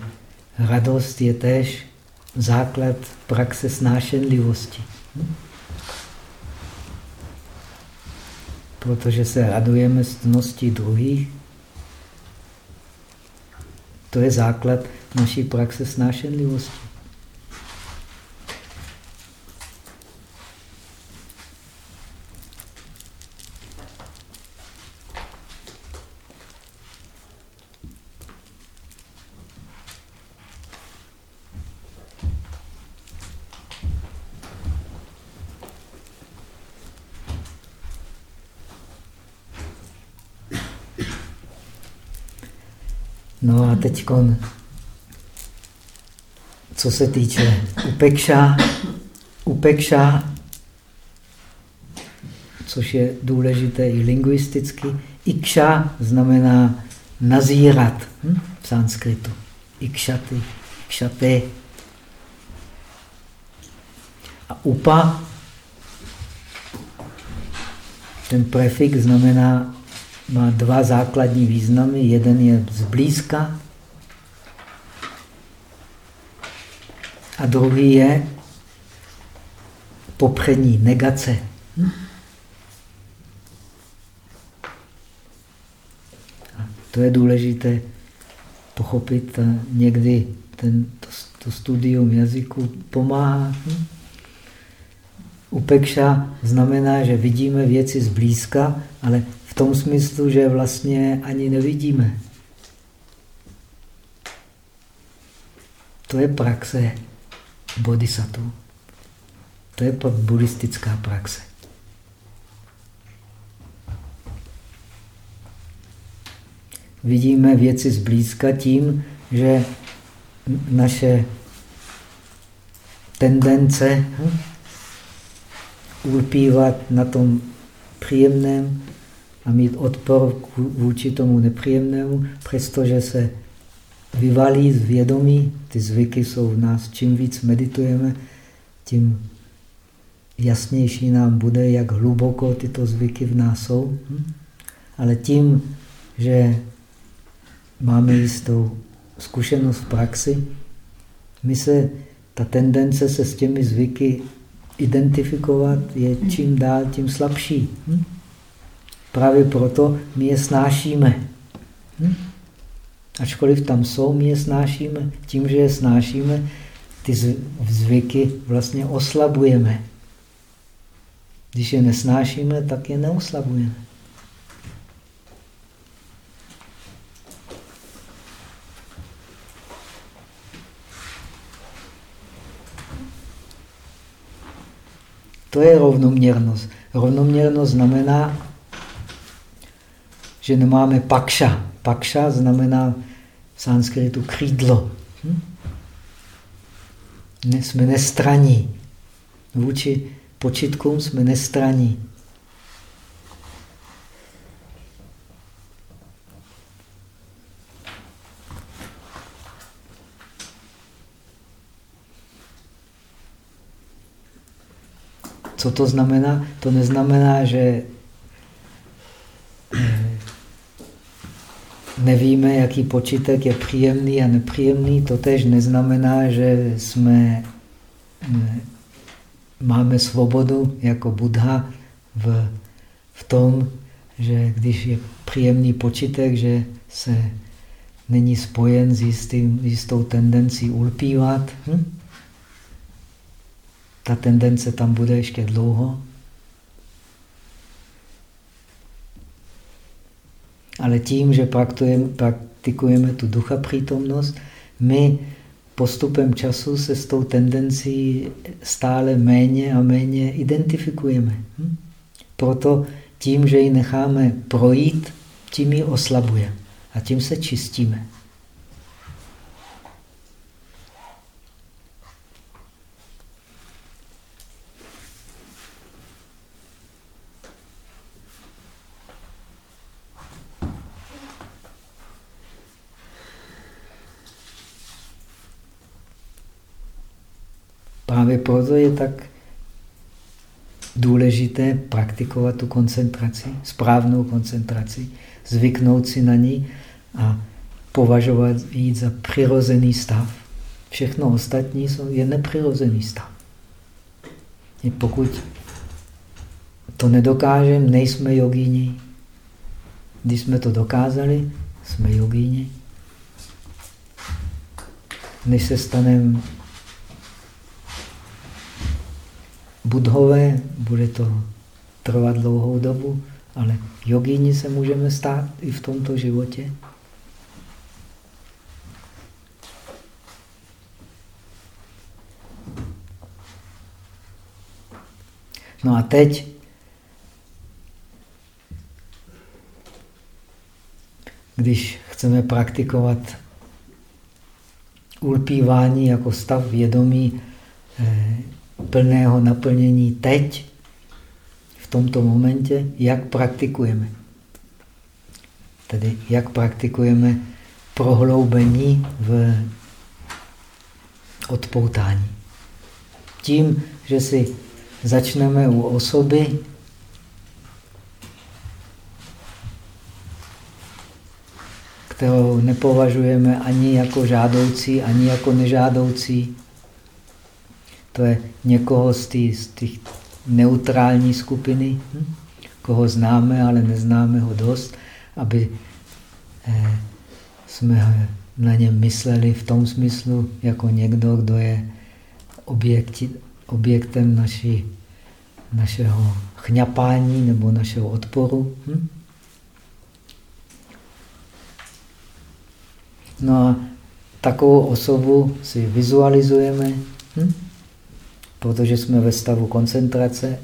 radost je též základ praxe snášenlivosti. Protože se radujeme z cnosti druhých, to je základ naší praxe snášenlivosti. No a teď, co se týče upekša, upekša, což je důležité i lingvisticky, ikša znamená nazírat hm? v sanskritu. Ikšaty, ikšaty. A upa, ten prefix znamená má dva základní významy. Jeden je zblízka a druhý je popřední negace. To je důležité pochopit a někdy ten, to, to studium jazyku pomáhá. Upekša znamená, že vidíme věci zblízka, ale v tom smyslu, že vlastně ani nevidíme. To je praxe bodhisattva. To je buddhistická praxe. Vidíme věci zblízka tím, že naše tendence hm, ulpívat na tom příjemném a mít odpor vůči tomu nepříjemnému, přestože se vyvalí z vědomí, ty zvyky jsou v nás, čím víc meditujeme, tím jasnější nám bude, jak hluboko tyto zvyky v nás jsou. Hm? Ale tím, že máme jistou zkušenost v praxi, my se, ta tendence se s těmi zvyky identifikovat je čím dál tím slabší. Hm? Právě proto my je snášíme. Hm? Ačkoliv tam jsou, my je snášíme. Tím, že je snášíme, ty zvyky vlastně oslabujeme. Když je nesnášíme, tak je neoslabujeme. To je rovnoměrnost. Rovnoměrnost znamená, že nemáme pakša. Pakša znamená v sanskritu křídlo. Hm? Jsme nestraní. Vůči počitkům jsme nestraní. Co to znamená? To neznamená, že nevíme, jaký počítek je příjemný a nepříjemný. To tež neznamená, že jsme, máme svobodu jako Buddha v, v tom, že když je příjemný počítek, že se není spojen s, jistým, jistou tendencí ulpívat. Hm? Ta tendence tam bude ještě dlouho. Ale tím, že praktikujeme tu ducha přítomnost, my postupem času se s tou tendencí stále méně a méně identifikujeme. Hm? Proto tím, že ji necháme projít, tím ji oslabujeme a tím se čistíme. Právě proto je tak důležité praktikovat tu koncentraci, správnou koncentraci, zvyknout si na ní a považovat ji za přirozený stav. Všechno ostatní je nepřirozený stav. I pokud to nedokážeme, nejsme jogíni. Když jsme to dokázali, jsme jogíni. Než se staneme budhové, bude to trvat dlouhou dobu, ale jogíni se můžeme stát i v tomto životě. No a teď když chceme praktikovat ulpívání jako stav vědomí, eh, plného naplnění teď, v tomto momentě, jak praktikujeme. Tedy jak praktikujeme prohloubení v odpoutání. Tím, že si začneme u osoby, kterou nepovažujeme ani jako žádoucí, ani jako nežádoucí, je někoho z, z těch neutrální skupiny, hm? koho známe, ale neznáme ho dost, aby eh, jsme na něm mysleli v tom smyslu, jako někdo, kdo je objekti, objektem naší, našeho chňapání nebo našeho odporu. Hm? No a takovou osobu si vizualizujeme, hm? Protože jsme ve stavu koncentrace.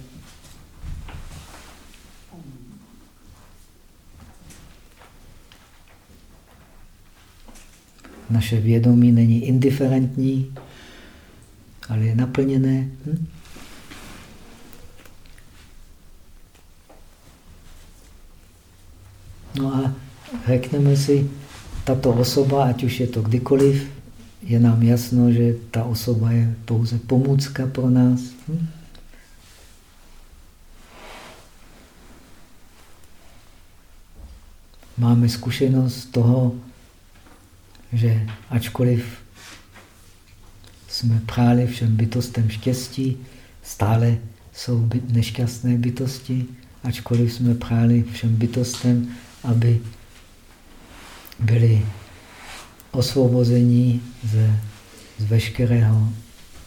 Naše vědomí není indiferentní, ale je naplněné. Hm? No a řekneme si, tato osoba, ať už je to kdykoliv, je nám jasno, že ta osoba je pouze pomůcka pro nás. Hm? Máme zkušenost toho, že ačkoliv jsme přáli všem bytostem štěstí, stále jsou nešťastné bytosti, ačkoliv jsme přáli všem bytostem, aby byli osvobození z, z veškerého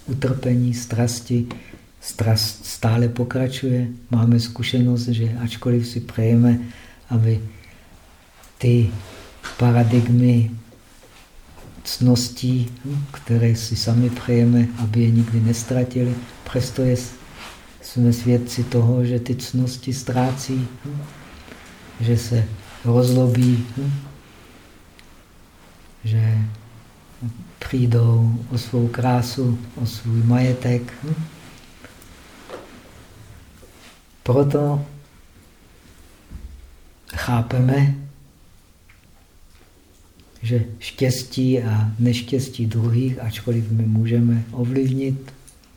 utrpení, strasti. Strast stále pokračuje. Máme zkušenost, že ačkoliv si přejeme, aby ty paradigmy cností, které si sami přejeme, aby je nikdy nestratili, přesto je, jsme svědci toho, že ty cnosti ztrácí, že se rozlobí, že přijdou o svou krásu, o svůj majetek. Proto chápeme, že štěstí a neštěstí druhých, ačkoliv my můžeme ovlivnit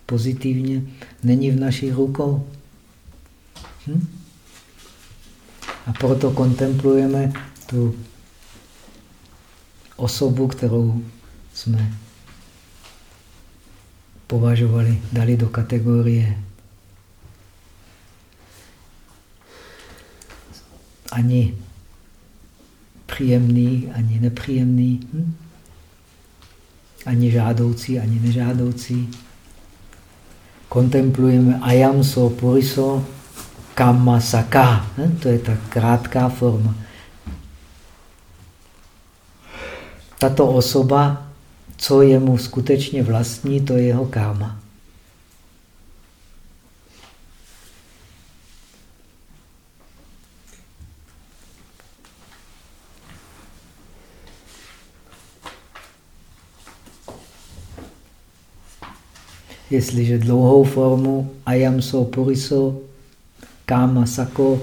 pozitivně, není v našich rukou. Hm? A proto kontemplujeme tu osobu, kterou jsme považovali, dali do kategorie ani příjemný, ani nepříjemný, hm? ani žádoucí, ani nežádoucí. Kontemplujeme ayam so puriso kama saka. Hm? To je ta krátká forma. Tato osoba, co je mu skutečně vlastní, to je jeho karma. Jestliže dlouhou formu ayam so puriso kama sako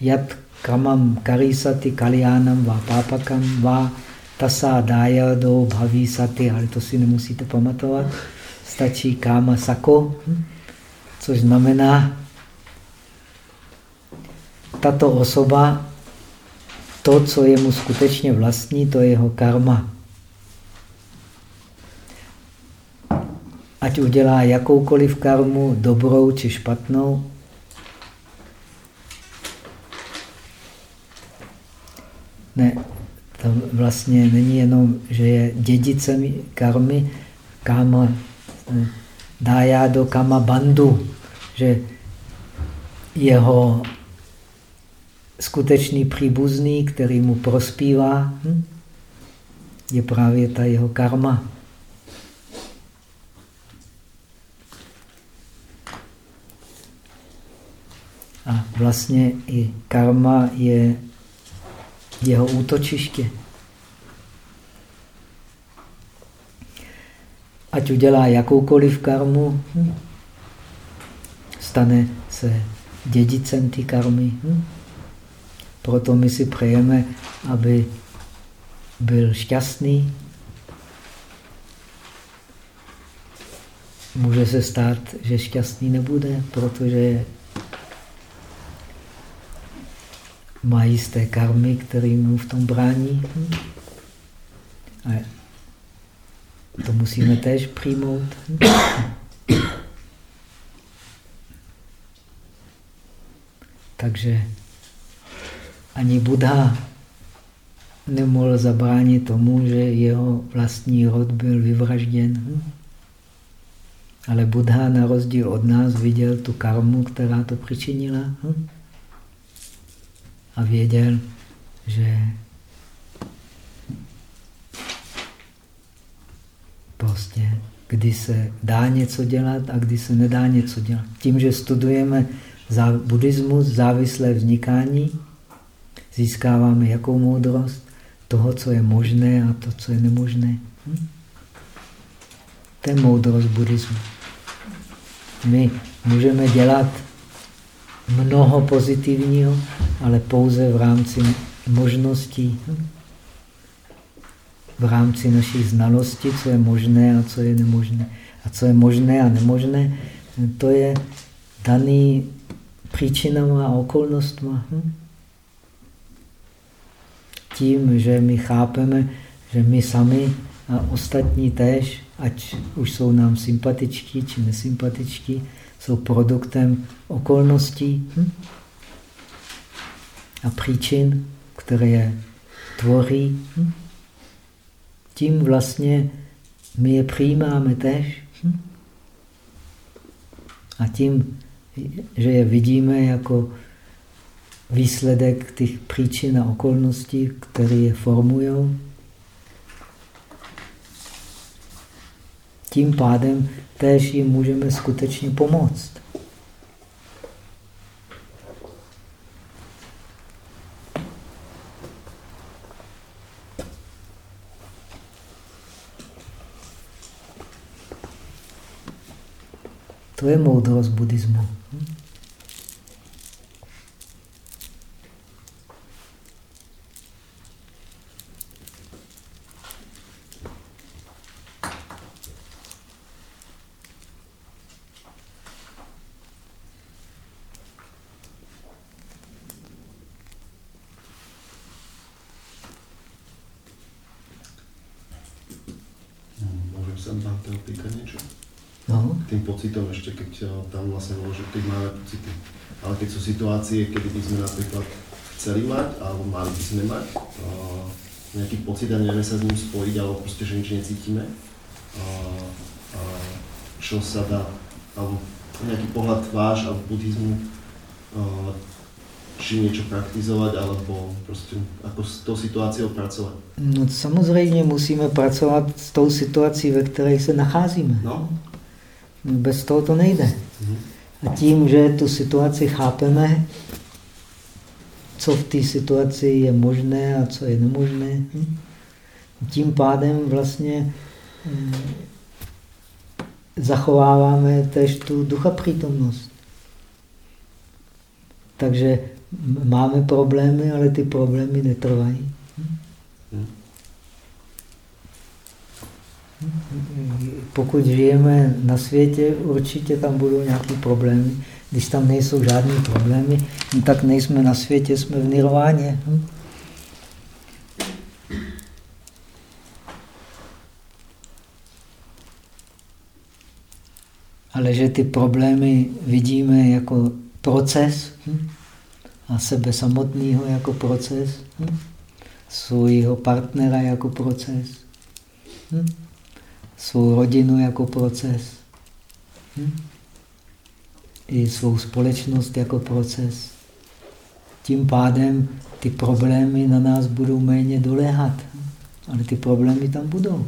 yat kamam karisati kalyanam va papakam va tasa dájado bhaví saty, ale to si nemusíte pamatovat. Stačí káma sako, hm? což znamená, tato osoba, to, co je mu skutečně vlastní, to je jeho karma. Ať udělá jakoukoliv karmu, dobrou či špatnou, ne, to vlastně není jenom, že je dědicem karmy, kama eh, dája do kama bandu, že jeho skutečný příbuzný, který mu prospívá, hm, je právě ta jeho karma. A vlastně i karma je jeho útočiště. Ať udělá jakoukoliv karmu, hm, stane se dědicem ty karmy. Hm. Proto my si přejeme, aby byl šťastný. Může se stát, že šťastný nebude, protože má jisté karmy, které mu v tom brání. A to musíme též přijmout. Takže ani Buddha nemohl zabránit tomu, že jeho vlastní rod byl vyvražděn. Ale Buddha na rozdíl od nás viděl tu karmu, která to přičinila. A věděl, že prostě kdy se dá něco dělat a kdy se nedá něco dělat. Tím, že studujeme buddhismus, závislé vznikání, získáváme jakou moudrost? Toho, co je možné a to, co je nemožné. Hm? To je moudrost buddhismu. My můžeme dělat mnoho pozitivního, ale pouze v rámci možností, v rámci naší znalosti, co je možné a co je nemožné. A co je možné a nemožné, to je daný příčinama a okolnostma. Hm? Tím, že my chápeme, že my sami a ostatní též, ať už jsou nám sympatičtí či nesympatičtí, jsou produktem okolností hm? a příčin, které je tvoří. Hm? Tím vlastně my je přijímáme tež. Hm? A tím, že je vidíme jako výsledek těch příčin a okolností, které je formují, tím pádem též jim můžeme skutečně pomoct. To je moudrost buddhismu. Pocitom ešte, keď eh, tam vlastne bolo, že keď máme pocity. Ale keď sú situácie, kedy by sme napríklad chceli mať, alebo mali by sme mať uh, nejaký pocit a nevieme sa s ním spojiť, alebo proste, že nič necítime, uh, uh, čo sa dá, alebo nejaký pohľad váš alebo buddhizmu, uh, či niečo praktizovat, alebo prostě ako s tou situáciou pracovat? No samozřejmě musíme pracovat s tou situací, ve které se nacházíme. No. Bez toho to nejde. A tím, že tu situaci chápeme, co v té situaci je možné a co je nemožné, tím pádem vlastně eh, zachováváme tež tu ducha přítomnost. Takže máme problémy, ale ty problémy netrvají. pokud žijeme na světě, určitě tam budou nějaké problémy. Když tam nejsou žádné problémy, no tak nejsme na světě, jsme v nirváně. Ale že ty problémy vidíme jako proces? A sebe samotného jako proces, hm? svého partnera jako proces. Hm? svou rodinu jako proces. Hm? I svou společnost jako proces. Tím pádem ty problémy na nás budou méně doléhat. Ale ty problémy tam budou.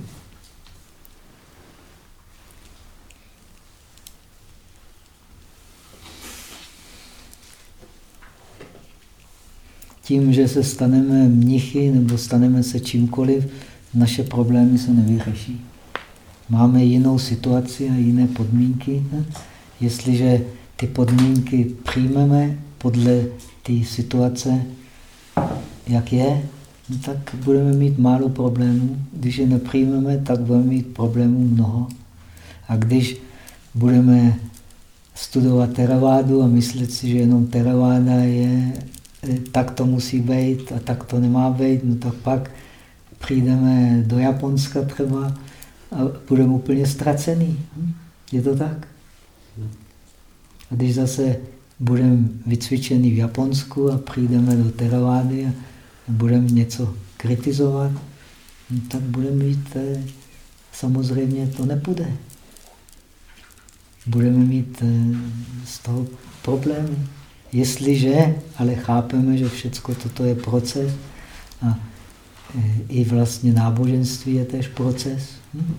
Tím, že se staneme mnichy nebo staneme se čímkoliv, naše problémy se nevyřeší máme jinou situaci a jiné podmínky. Jestliže ty podmínky přijmeme podle té situace, jak je, no tak budeme mít málo problémů. Když je nepřijmeme, tak budeme mít problémů mnoho. A když budeme studovat teravádu a myslet si, že jenom teraváda je, tak to musí být a tak to nemá být, no tak pak přijdeme do Japonska třeba a budeme úplně ztracený. Hm? Je to tak? A když zase budeme vycvičený v Japonsku a přijdeme do Teravády a budeme něco kritizovat, no, tak bude mít, eh, samozřejmě to nepůjde. Budeme mít eh, z toho problémy. Jestliže ale chápeme, že všechno toto je proces a eh, i vlastně náboženství je tež proces, hm?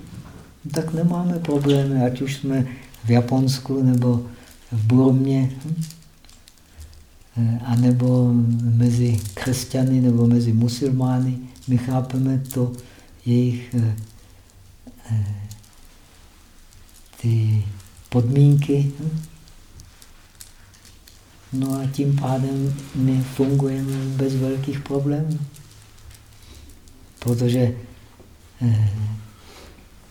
tak nemáme problémy, ať už jsme v Japonsku nebo v Burmě, hm? Eh, anebo mezi křesťany nebo mezi musulmány. My chápeme to jejich eh, ty podmínky. Hm? No a tím pádem my fungujeme bez velkých problémů. Protože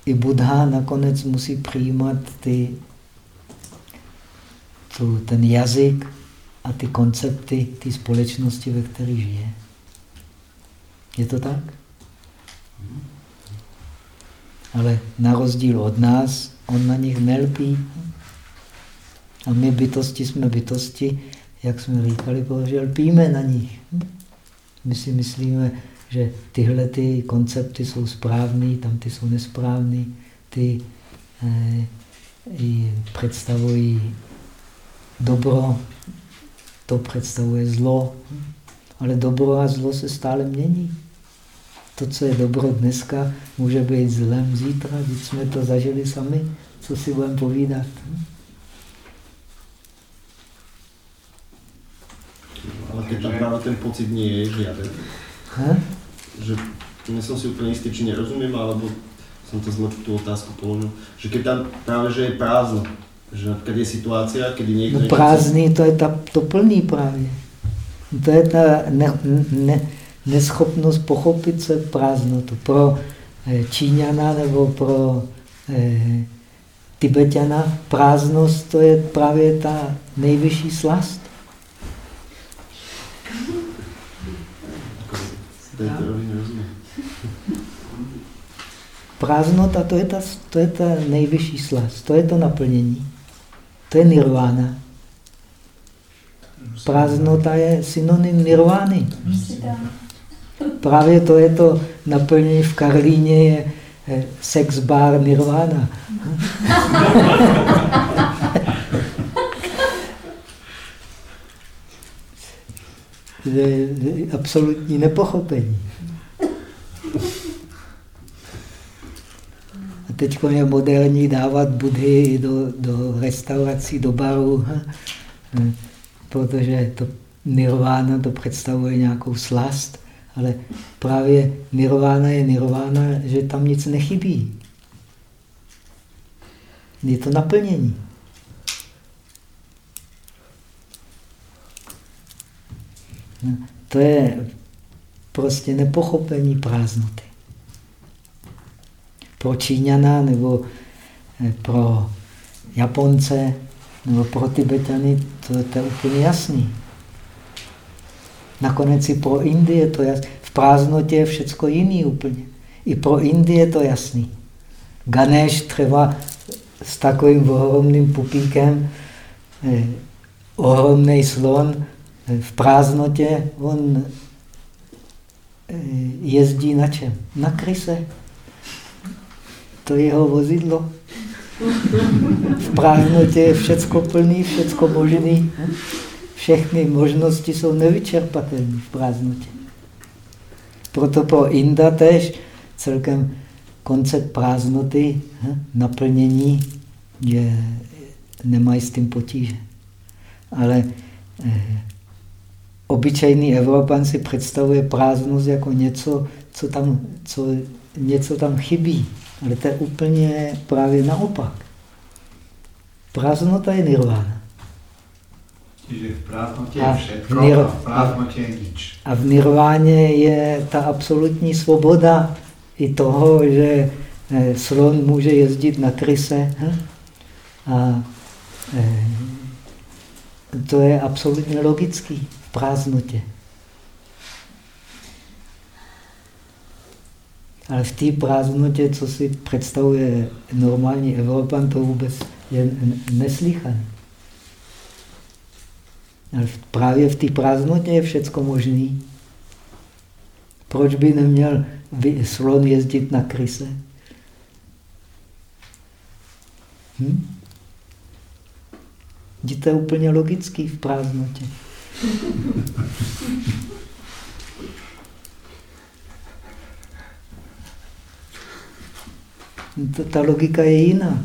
i Buddha nakonec musí přijímat ty, tu, ten jazyk a ty koncepty ty společnosti, ve které žije. Je to tak? Ale na rozdíl od nás, on na nich nelpí. A my bytosti jsme bytosti, jak jsme říkali, protože lpíme na nich. My si myslíme, že tyhle ty koncepty jsou správné, tam ty jsou nesprávné, ty eh, představují dobro, to představuje zlo. Ale dobro a zlo se stále mění. To, co je dobro dneska, může být zlem zítra, když jsme to zažili sami, co si budeme povídat. Ale keď tam právě ten pocit nie je žiaden, že nie som si úplne istý, či nerozumiem, alebo som to zle tú otázku položil, že keď tam práve, že je prázdno, že například je situace, kdy někdo... No prázdný, to je ta, to plný právě. To je ta ne, ne, neschopnost pochopit se prázdnotu. Pro eh, Číňana nebo pro eh, Tibetana prázdnost to je právě ta nejvyšší slast. [LAUGHS] Prázdnota to je, ta, to je ta nejvyšší slast, to je to naplnění. To je nirvána. Prázdnota je synonym nirvány. Právě to je to naplnění v Karlíně je eh, sex bar nirvána. [LAUGHS] absolutní nepochopení. teď je moderní dávat budhy do, do restaurací, do barů, protože to nirvána to představuje nějakou slast, ale právě nirvána je nirvána, že tam nic nechybí. Je to naplnění. To je prostě nepochopení prázdnoty pro Číňana nebo eh, pro Japonce nebo pro Tibetany, to, to je úplně jasný. Nakonec i pro Indii je to jasný. V prázdnotě je všecko jiný úplně. I pro Indii je to jasný. Ganesh třeba s takovým ohromným pupíkem, eh, ohromný slon, v prázdnotě on eh, jezdí na čem? Na kryse to je jeho vozidlo. V prázdnotě je všecko plný, všecko možný. Všechny možnosti jsou nevyčerpatelné v prázdnotě. Proto pro Inda tež celkem koncept prázdnoty, naplnění, je, nemají s tím potíže. Ale eh, obyčejný Evropan si představuje prázdnost jako něco, co tam, co, něco tam chybí. Ale to je úplně právě naopak. Prázdnota je nirvána. Čiže v prázdnotě je všechno a, nir... a v prázdnotě je nič. A v nirváně je ta absolutní svoboda i toho, že eh, slon může jezdit na kryse. Hm? A eh, to je absolutně logický prázdnotě. Ale v té prázdnotě, co si představuje normální Evropan, to vůbec je neslychané. Ale právě v té prázdnotě je všecko možné. Proč by neměl slon jezdit na kryse? Hm? To je úplně logický v prázdnotě. Ta logika je jiná.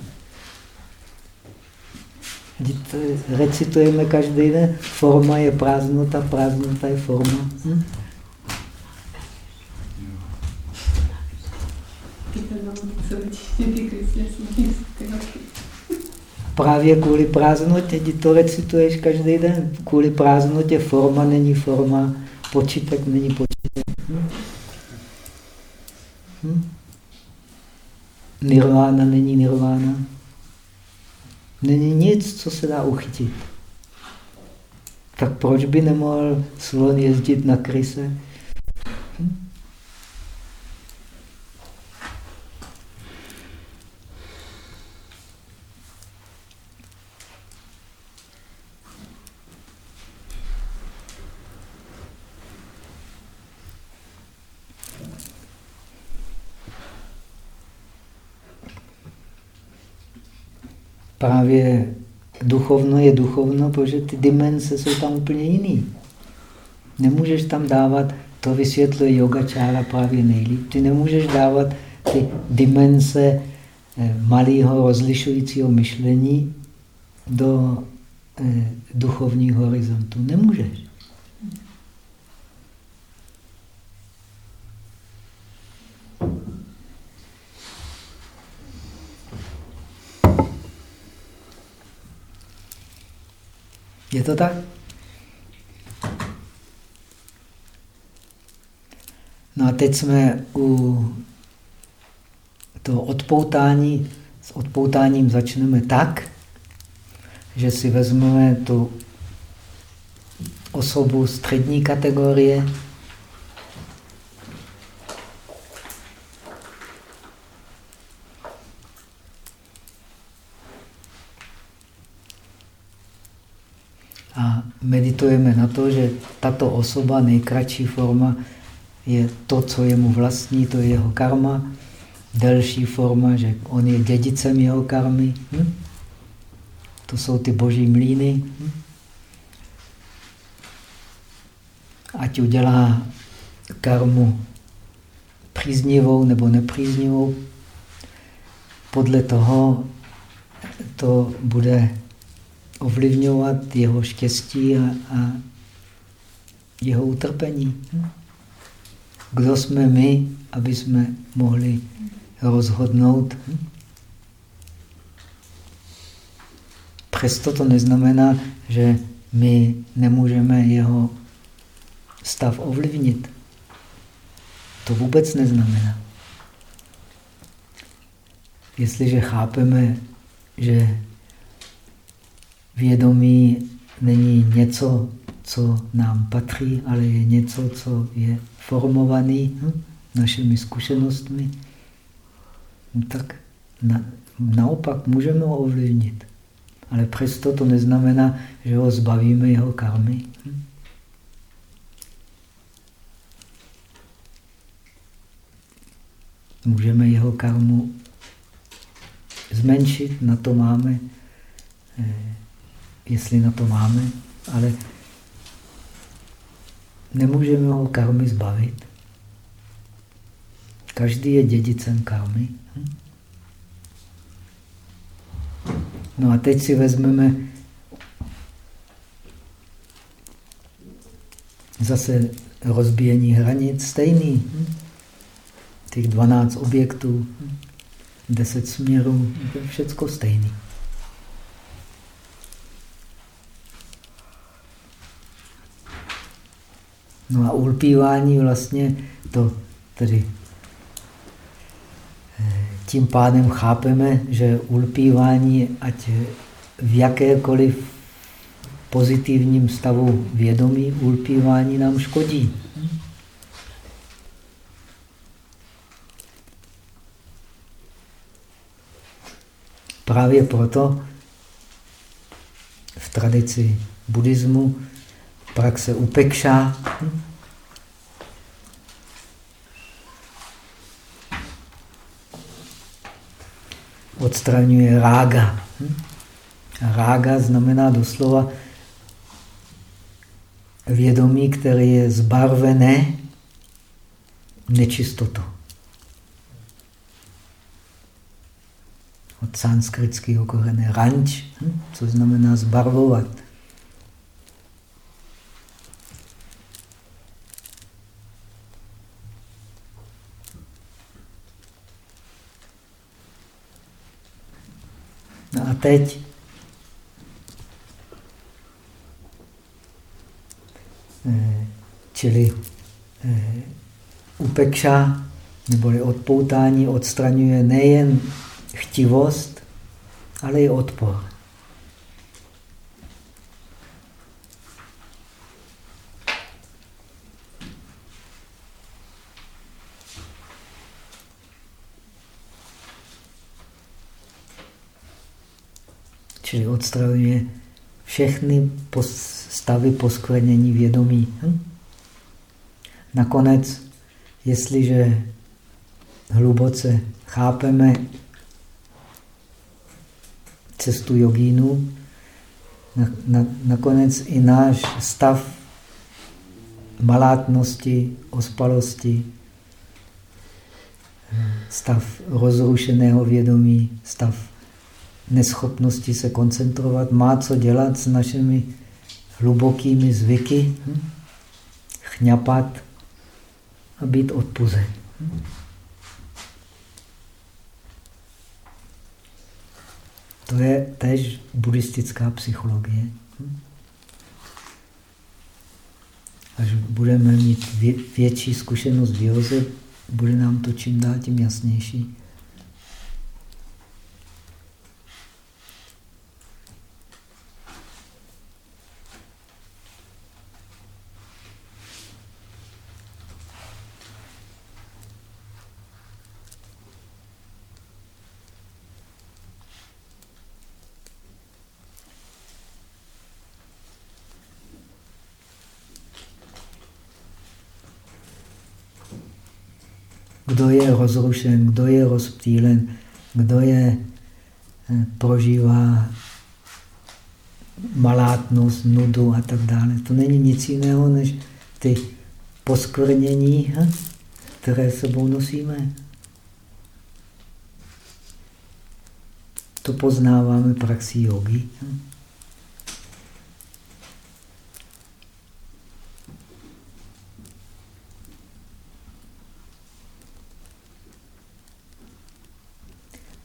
Recitujeme každý den, forma je prázdnota, prázdnota je forma. Hm? Právě kvůli prázdnotě, to recituješ každý den. Kvůli prázdnotě forma není forma, počítek není počítek. Hm? Hm? Nirvána není nirvána. Není nic, co se dá uchytit. Tak proč by nemohl slon jezdit na kryse? Hm? Právě duchovno je duchovno, protože ty dimenze jsou tam úplně jiný. Nemůžeš tam dávat, to vysvětluje yogačára právě nejlíp, ty nemůžeš dávat ty dimenze eh, malého rozlišujícího myšlení do eh, duchovního horizontu. Nemůžeš. Je to tak? No a teď jsme u toho odpoutání. S odpoutáním začneme tak, že si vezmeme tu osobu střední kategorie, A meditujeme na to, že tato osoba, nejkratší forma, je to, co je mu vlastní, to je jeho karma. Delší forma, že on je dědicem jeho karmy. Hm? To jsou ty boží mlíny. Hm? Ať udělá karmu příznivou nebo nepříznivou, podle toho to bude ovlivňovat jeho štěstí a, a jeho utrpení. Kdo jsme my, aby jsme mohli rozhodnout? Přesto to neznamená, že my nemůžeme jeho stav ovlivnit. To vůbec neznamená. Jestliže chápeme, že vědomí není něco, co nám patří, ale je něco, co je formovaný hm, našimi zkušenostmi, no tak na, naopak můžeme ho ovlivnit. Ale přesto to neznamená, že ho zbavíme jeho karmy. Hm. Můžeme jeho karmu zmenšit, na to máme eh, jestli na to máme, ale nemůžeme ho karmy zbavit. Každý je dědicem karmy. No a teď si vezmeme zase rozbíjení hranic stejný. Těch 12 objektů, 10 hm? směrů, všecko stejný. No a ulpívání vlastně to tedy eh, tím pádem chápeme, že ulpívání, ať v jakékoliv pozitivním stavu vědomí, ulpívání nám škodí. Právě proto v tradici buddhismu praxe upekša. Hm? Odstraňuje rága. Hm? Rága znamená doslova vědomí, které je zbarvené nečistotou. Od sanskritského korene ranč, hm? co znamená zbarvovat. No a teď eh, čili eh, upekša neboli odpoutání odstraňuje nejen chtivost, ale i odpor. Čili odstraňuje všechny stavy poskvrnění vědomí. Hm? Nakonec, jestliže hluboce chápeme cestu jogínu, na, na, nakonec i náš stav malátnosti, ospalosti, stav rozrušeného vědomí, stav neschopnosti se koncentrovat, má co dělat s našimi hlubokými zvyky, hm? chňapat a být odpuzen. Hm? To je tež buddhistická psychologie. Hm? Až budeme mít větší zkušenost v bude nám to čím dál tím jasnější. Kdo je rozrušen, kdo je rozptýlen, kdo je eh, prožívá malátnost, nudu a tak dále. To není nic jiného, než ty poskvrnění, hm, které sebou nosíme. To poznáváme praxí jogy. Hm.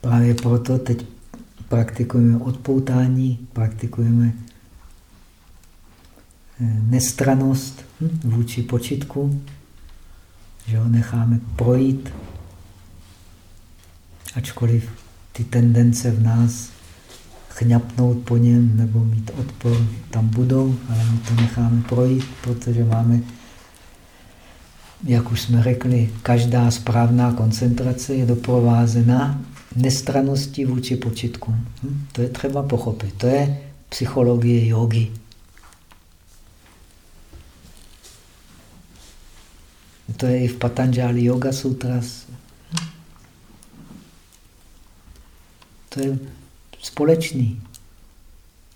Právě proto teď praktikujeme odpoutání, praktikujeme eh, nestranost hm, vůči počitku, že ho necháme projít, ačkoliv ty tendence v nás chňapnout po něm nebo mít odpor tam budou, ale my to necháme projít, protože máme, jak už jsme řekli, každá správná koncentrace je doprovázena nestranosti vůči počitku. Hm? To je třeba pochopit. To je psychologie jogy. To je i v Patanjali Yoga Sutras. To je společný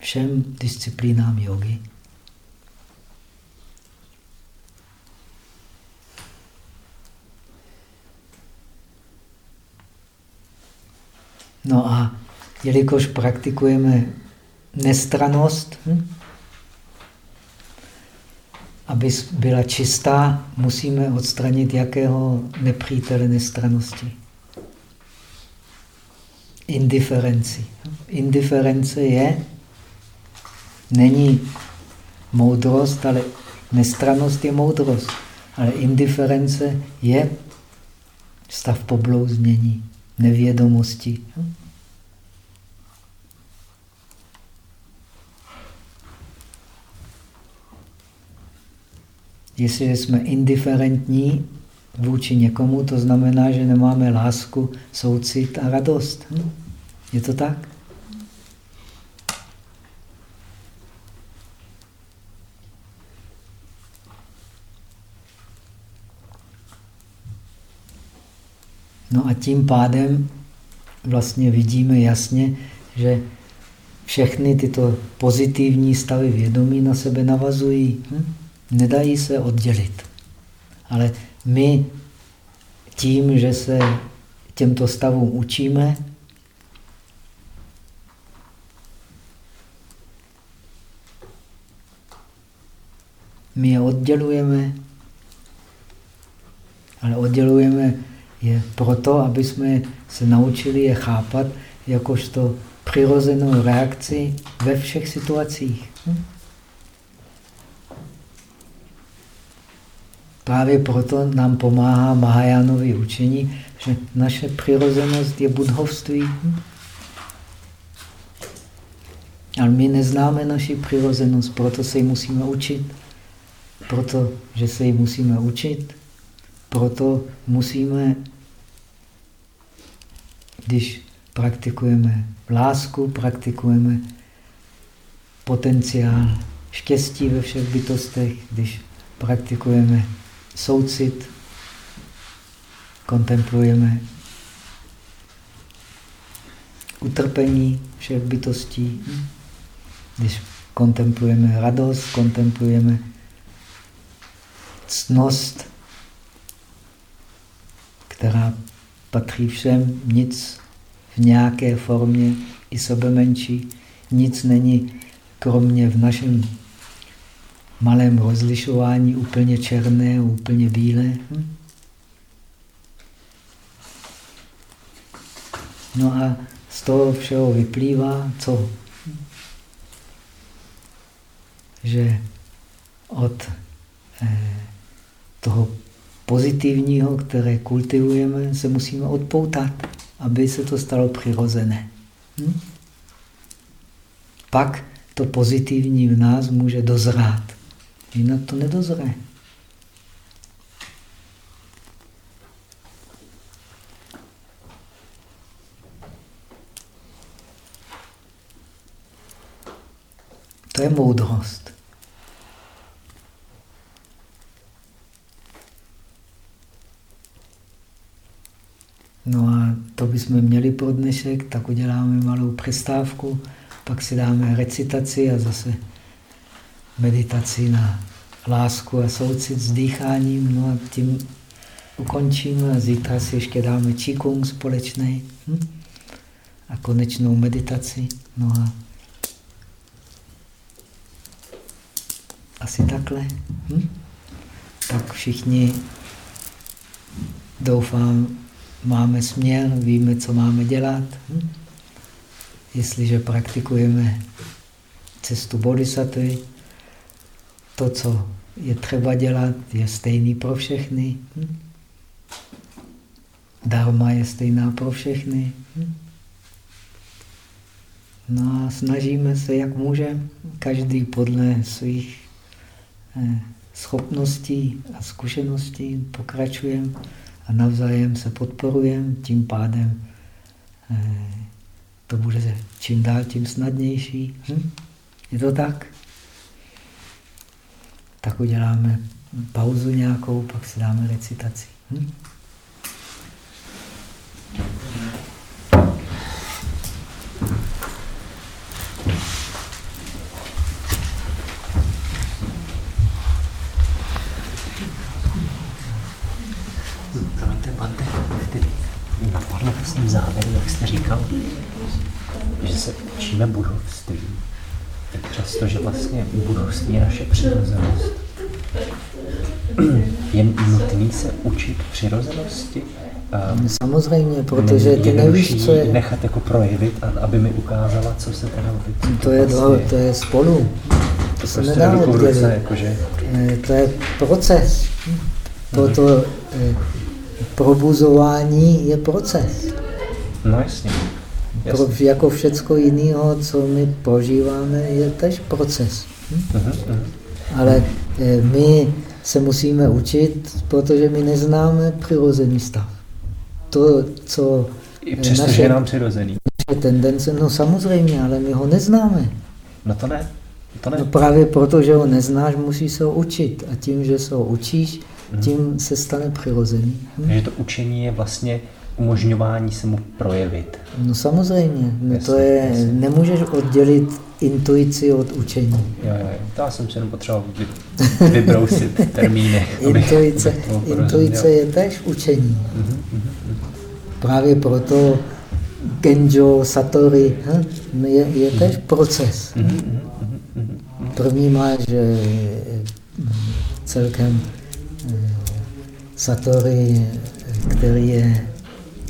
všem disciplínám jogy. No a jelikož praktikujeme nestranost, hm? aby byla čistá, musíme odstranit jakého nepřítele nestranosti. Indiferenci. Indiference je, není moudrost, ale nestranost je moudrost. Ale indiference je stav poblouznění, nevědomosti. Jestliže jsme indiferentní vůči někomu, to znamená, že nemáme lásku, soucit a radost. Je to tak? No a tím pádem vlastně vidíme jasně, že všechny tyto pozitivní stavy vědomí na sebe navazují. Hm? Nedají se oddělit. Ale my tím, že se těmto stavům učíme, my je oddělujeme, ale oddělujeme je proto, aby jsme se naučili je chápat jakožto přirozenou reakci ve všech situacích. Hm? Právě proto nám pomáhá Mahajánovi učení, že naše přirozenost je budhovství. Hm? Ale my neznáme naši přirozenost, proto se ji musíme učit. Proto, že se ji musíme učit, proto musíme, když praktikujeme lásku, praktikujeme potenciál štěstí ve všech bytostech, když praktikujeme soucit, kontemplujeme utrpení všech bytostí, když kontemplujeme radost, kontemplujeme ctnost, která patří všem, nic v nějaké formě i sebe menší, nic není kromě v našem malém rozlišování úplně černé, úplně bílé. Hm? No a z toho všeho vyplývá, co? Že od eh, toho pozitivního, které kultivujeme, se musíme odpoutat, aby se to stalo přirozené. Hm? Pak to pozitivní v nás může dozrát. Jinak to nedozře. To je moudrost. No a to bychom měli pro dnešek, tak uděláme malou přestávku, pak si dáme recitaci a zase meditaci na lásku a soucit s dýcháním. No a tím ukončíme a zítra si ještě dáme číkung společný hm? a konečnou meditaci. No a asi takhle. Hm? Tak všichni doufám, máme směr, víme, co máme dělat. Hm? Jestliže praktikujeme cestu bodhisattva, to, co je třeba dělat, je stejný pro všechny. Hm? Dharma je stejná pro všechny. Hm? No a snažíme se, jak můžeme, každý podle svých eh, schopností a zkušeností pokračujeme a navzájem se podporujeme, tím pádem eh, to bude čím dál tím snadnější. Hm? Je to tak? Tak uděláme pauzu nějakou, pak si dáme recitaci. Hm? učíme budovství, tak často, že vlastně je naše přirozenost. [CLEARS THROAT] Je nutný se učit přirozenosti? Um, Samozřejmě, protože ty nevíš, co je... nechat jako projevit, aby mi ukázala, co se teda... Co to, je vlastně... to je spolu. To se prostě nedá oddělit. Jakože... Eh, to je proces. Toto mhm. eh, probuzování je proces. No jasně. Pro, jako všecko jiného, co my prožíváme, je tež proces. Hm? Ale eh, my se musíme učit, protože my neznáme přirozený stav. To, co I přesto, naše, že je nám přirozený. Naše tendence, no samozřejmě, ale my ho neznáme. No to ne. To ne. No právě proto, že ho neznáš, musíš se ho učit. A tím, že se ho učíš, tím se stane přirozený. Hm? Takže to učení je vlastně umožňování se mu projevit. No samozřejmě, no jasně, to je, jasně. nemůžeš oddělit intuici od učení. Jo, jo, to já jsem si jenom potřeboval vy, vybrousit termíny. intuice, intuice je tež učení. Uh-huh, uh-huh. Právě proto Genjo Satori hm, je, je tež proces. Uh-huh, První máš celkem eh, Satori, který je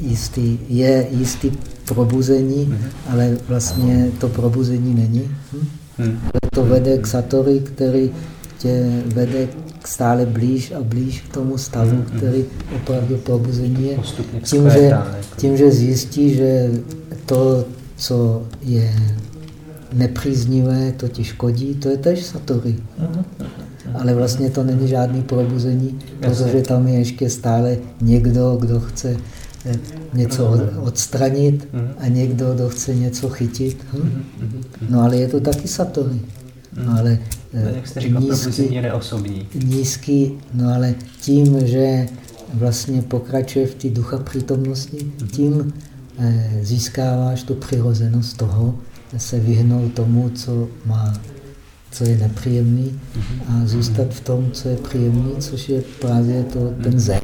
jistý, je jistý probuzení, mm -hmm. ale vlastně to probuzení není. Hm? Mm. To vede k Satori, který tě vede stále blíž a blíž k tomu stavu, mm. který opravdu probuzení je. Tím že, jako. tím, že zjistí, že to, co je nepříznivé, to ti škodí, to je tež Satori. Mm. Ale vlastně to není žádný probuzení, protože tam je ještě stále někdo, kdo chce něco odstranit mhm. a někdo, kdo chce něco chytit. Hm? No ale je to taky satori. No ale eh, jak jste říkal, nízký, neosobní. nízký, no ale tím, že vlastně pokračuje v té ducha přítomnosti, tím eh, získáváš tu přirozenost toho, se vyhnout tomu, co má co je nepříjemný a zůstat v tom, co je příjemný, což je právě to, ten zen.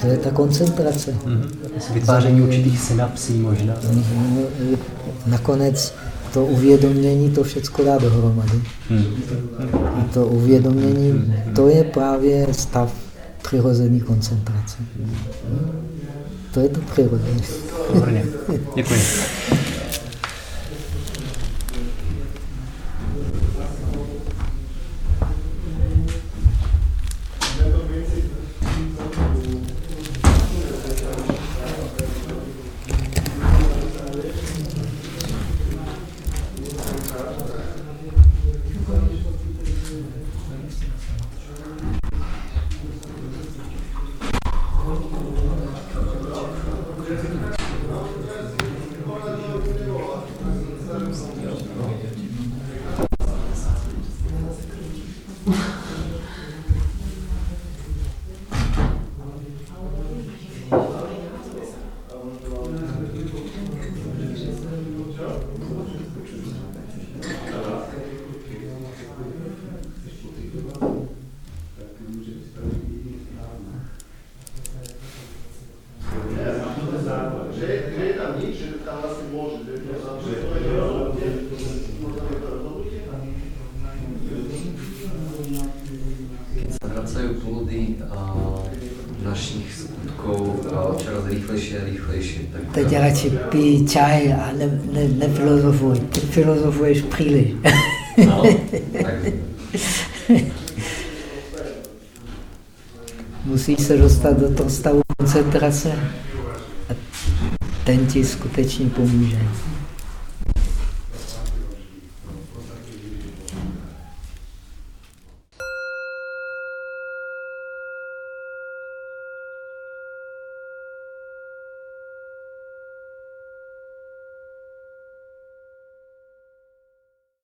To je ta koncentrace. Mm-hmm. Vytváření určitých synapsí možná. Mm-hmm. Nakonec to uvědomění to všechno dá dohromady. A to uvědomění, to je právě stav přirozený koncentrace. Mm-hmm. To je to přirozené. Děkuji. [LAUGHS] čaj a ne, ne, nefilozofuj. Ty filozofuješ příliš. No, Musíš se dostat do toho stavu koncentrace a ten ti skutečně pomůže.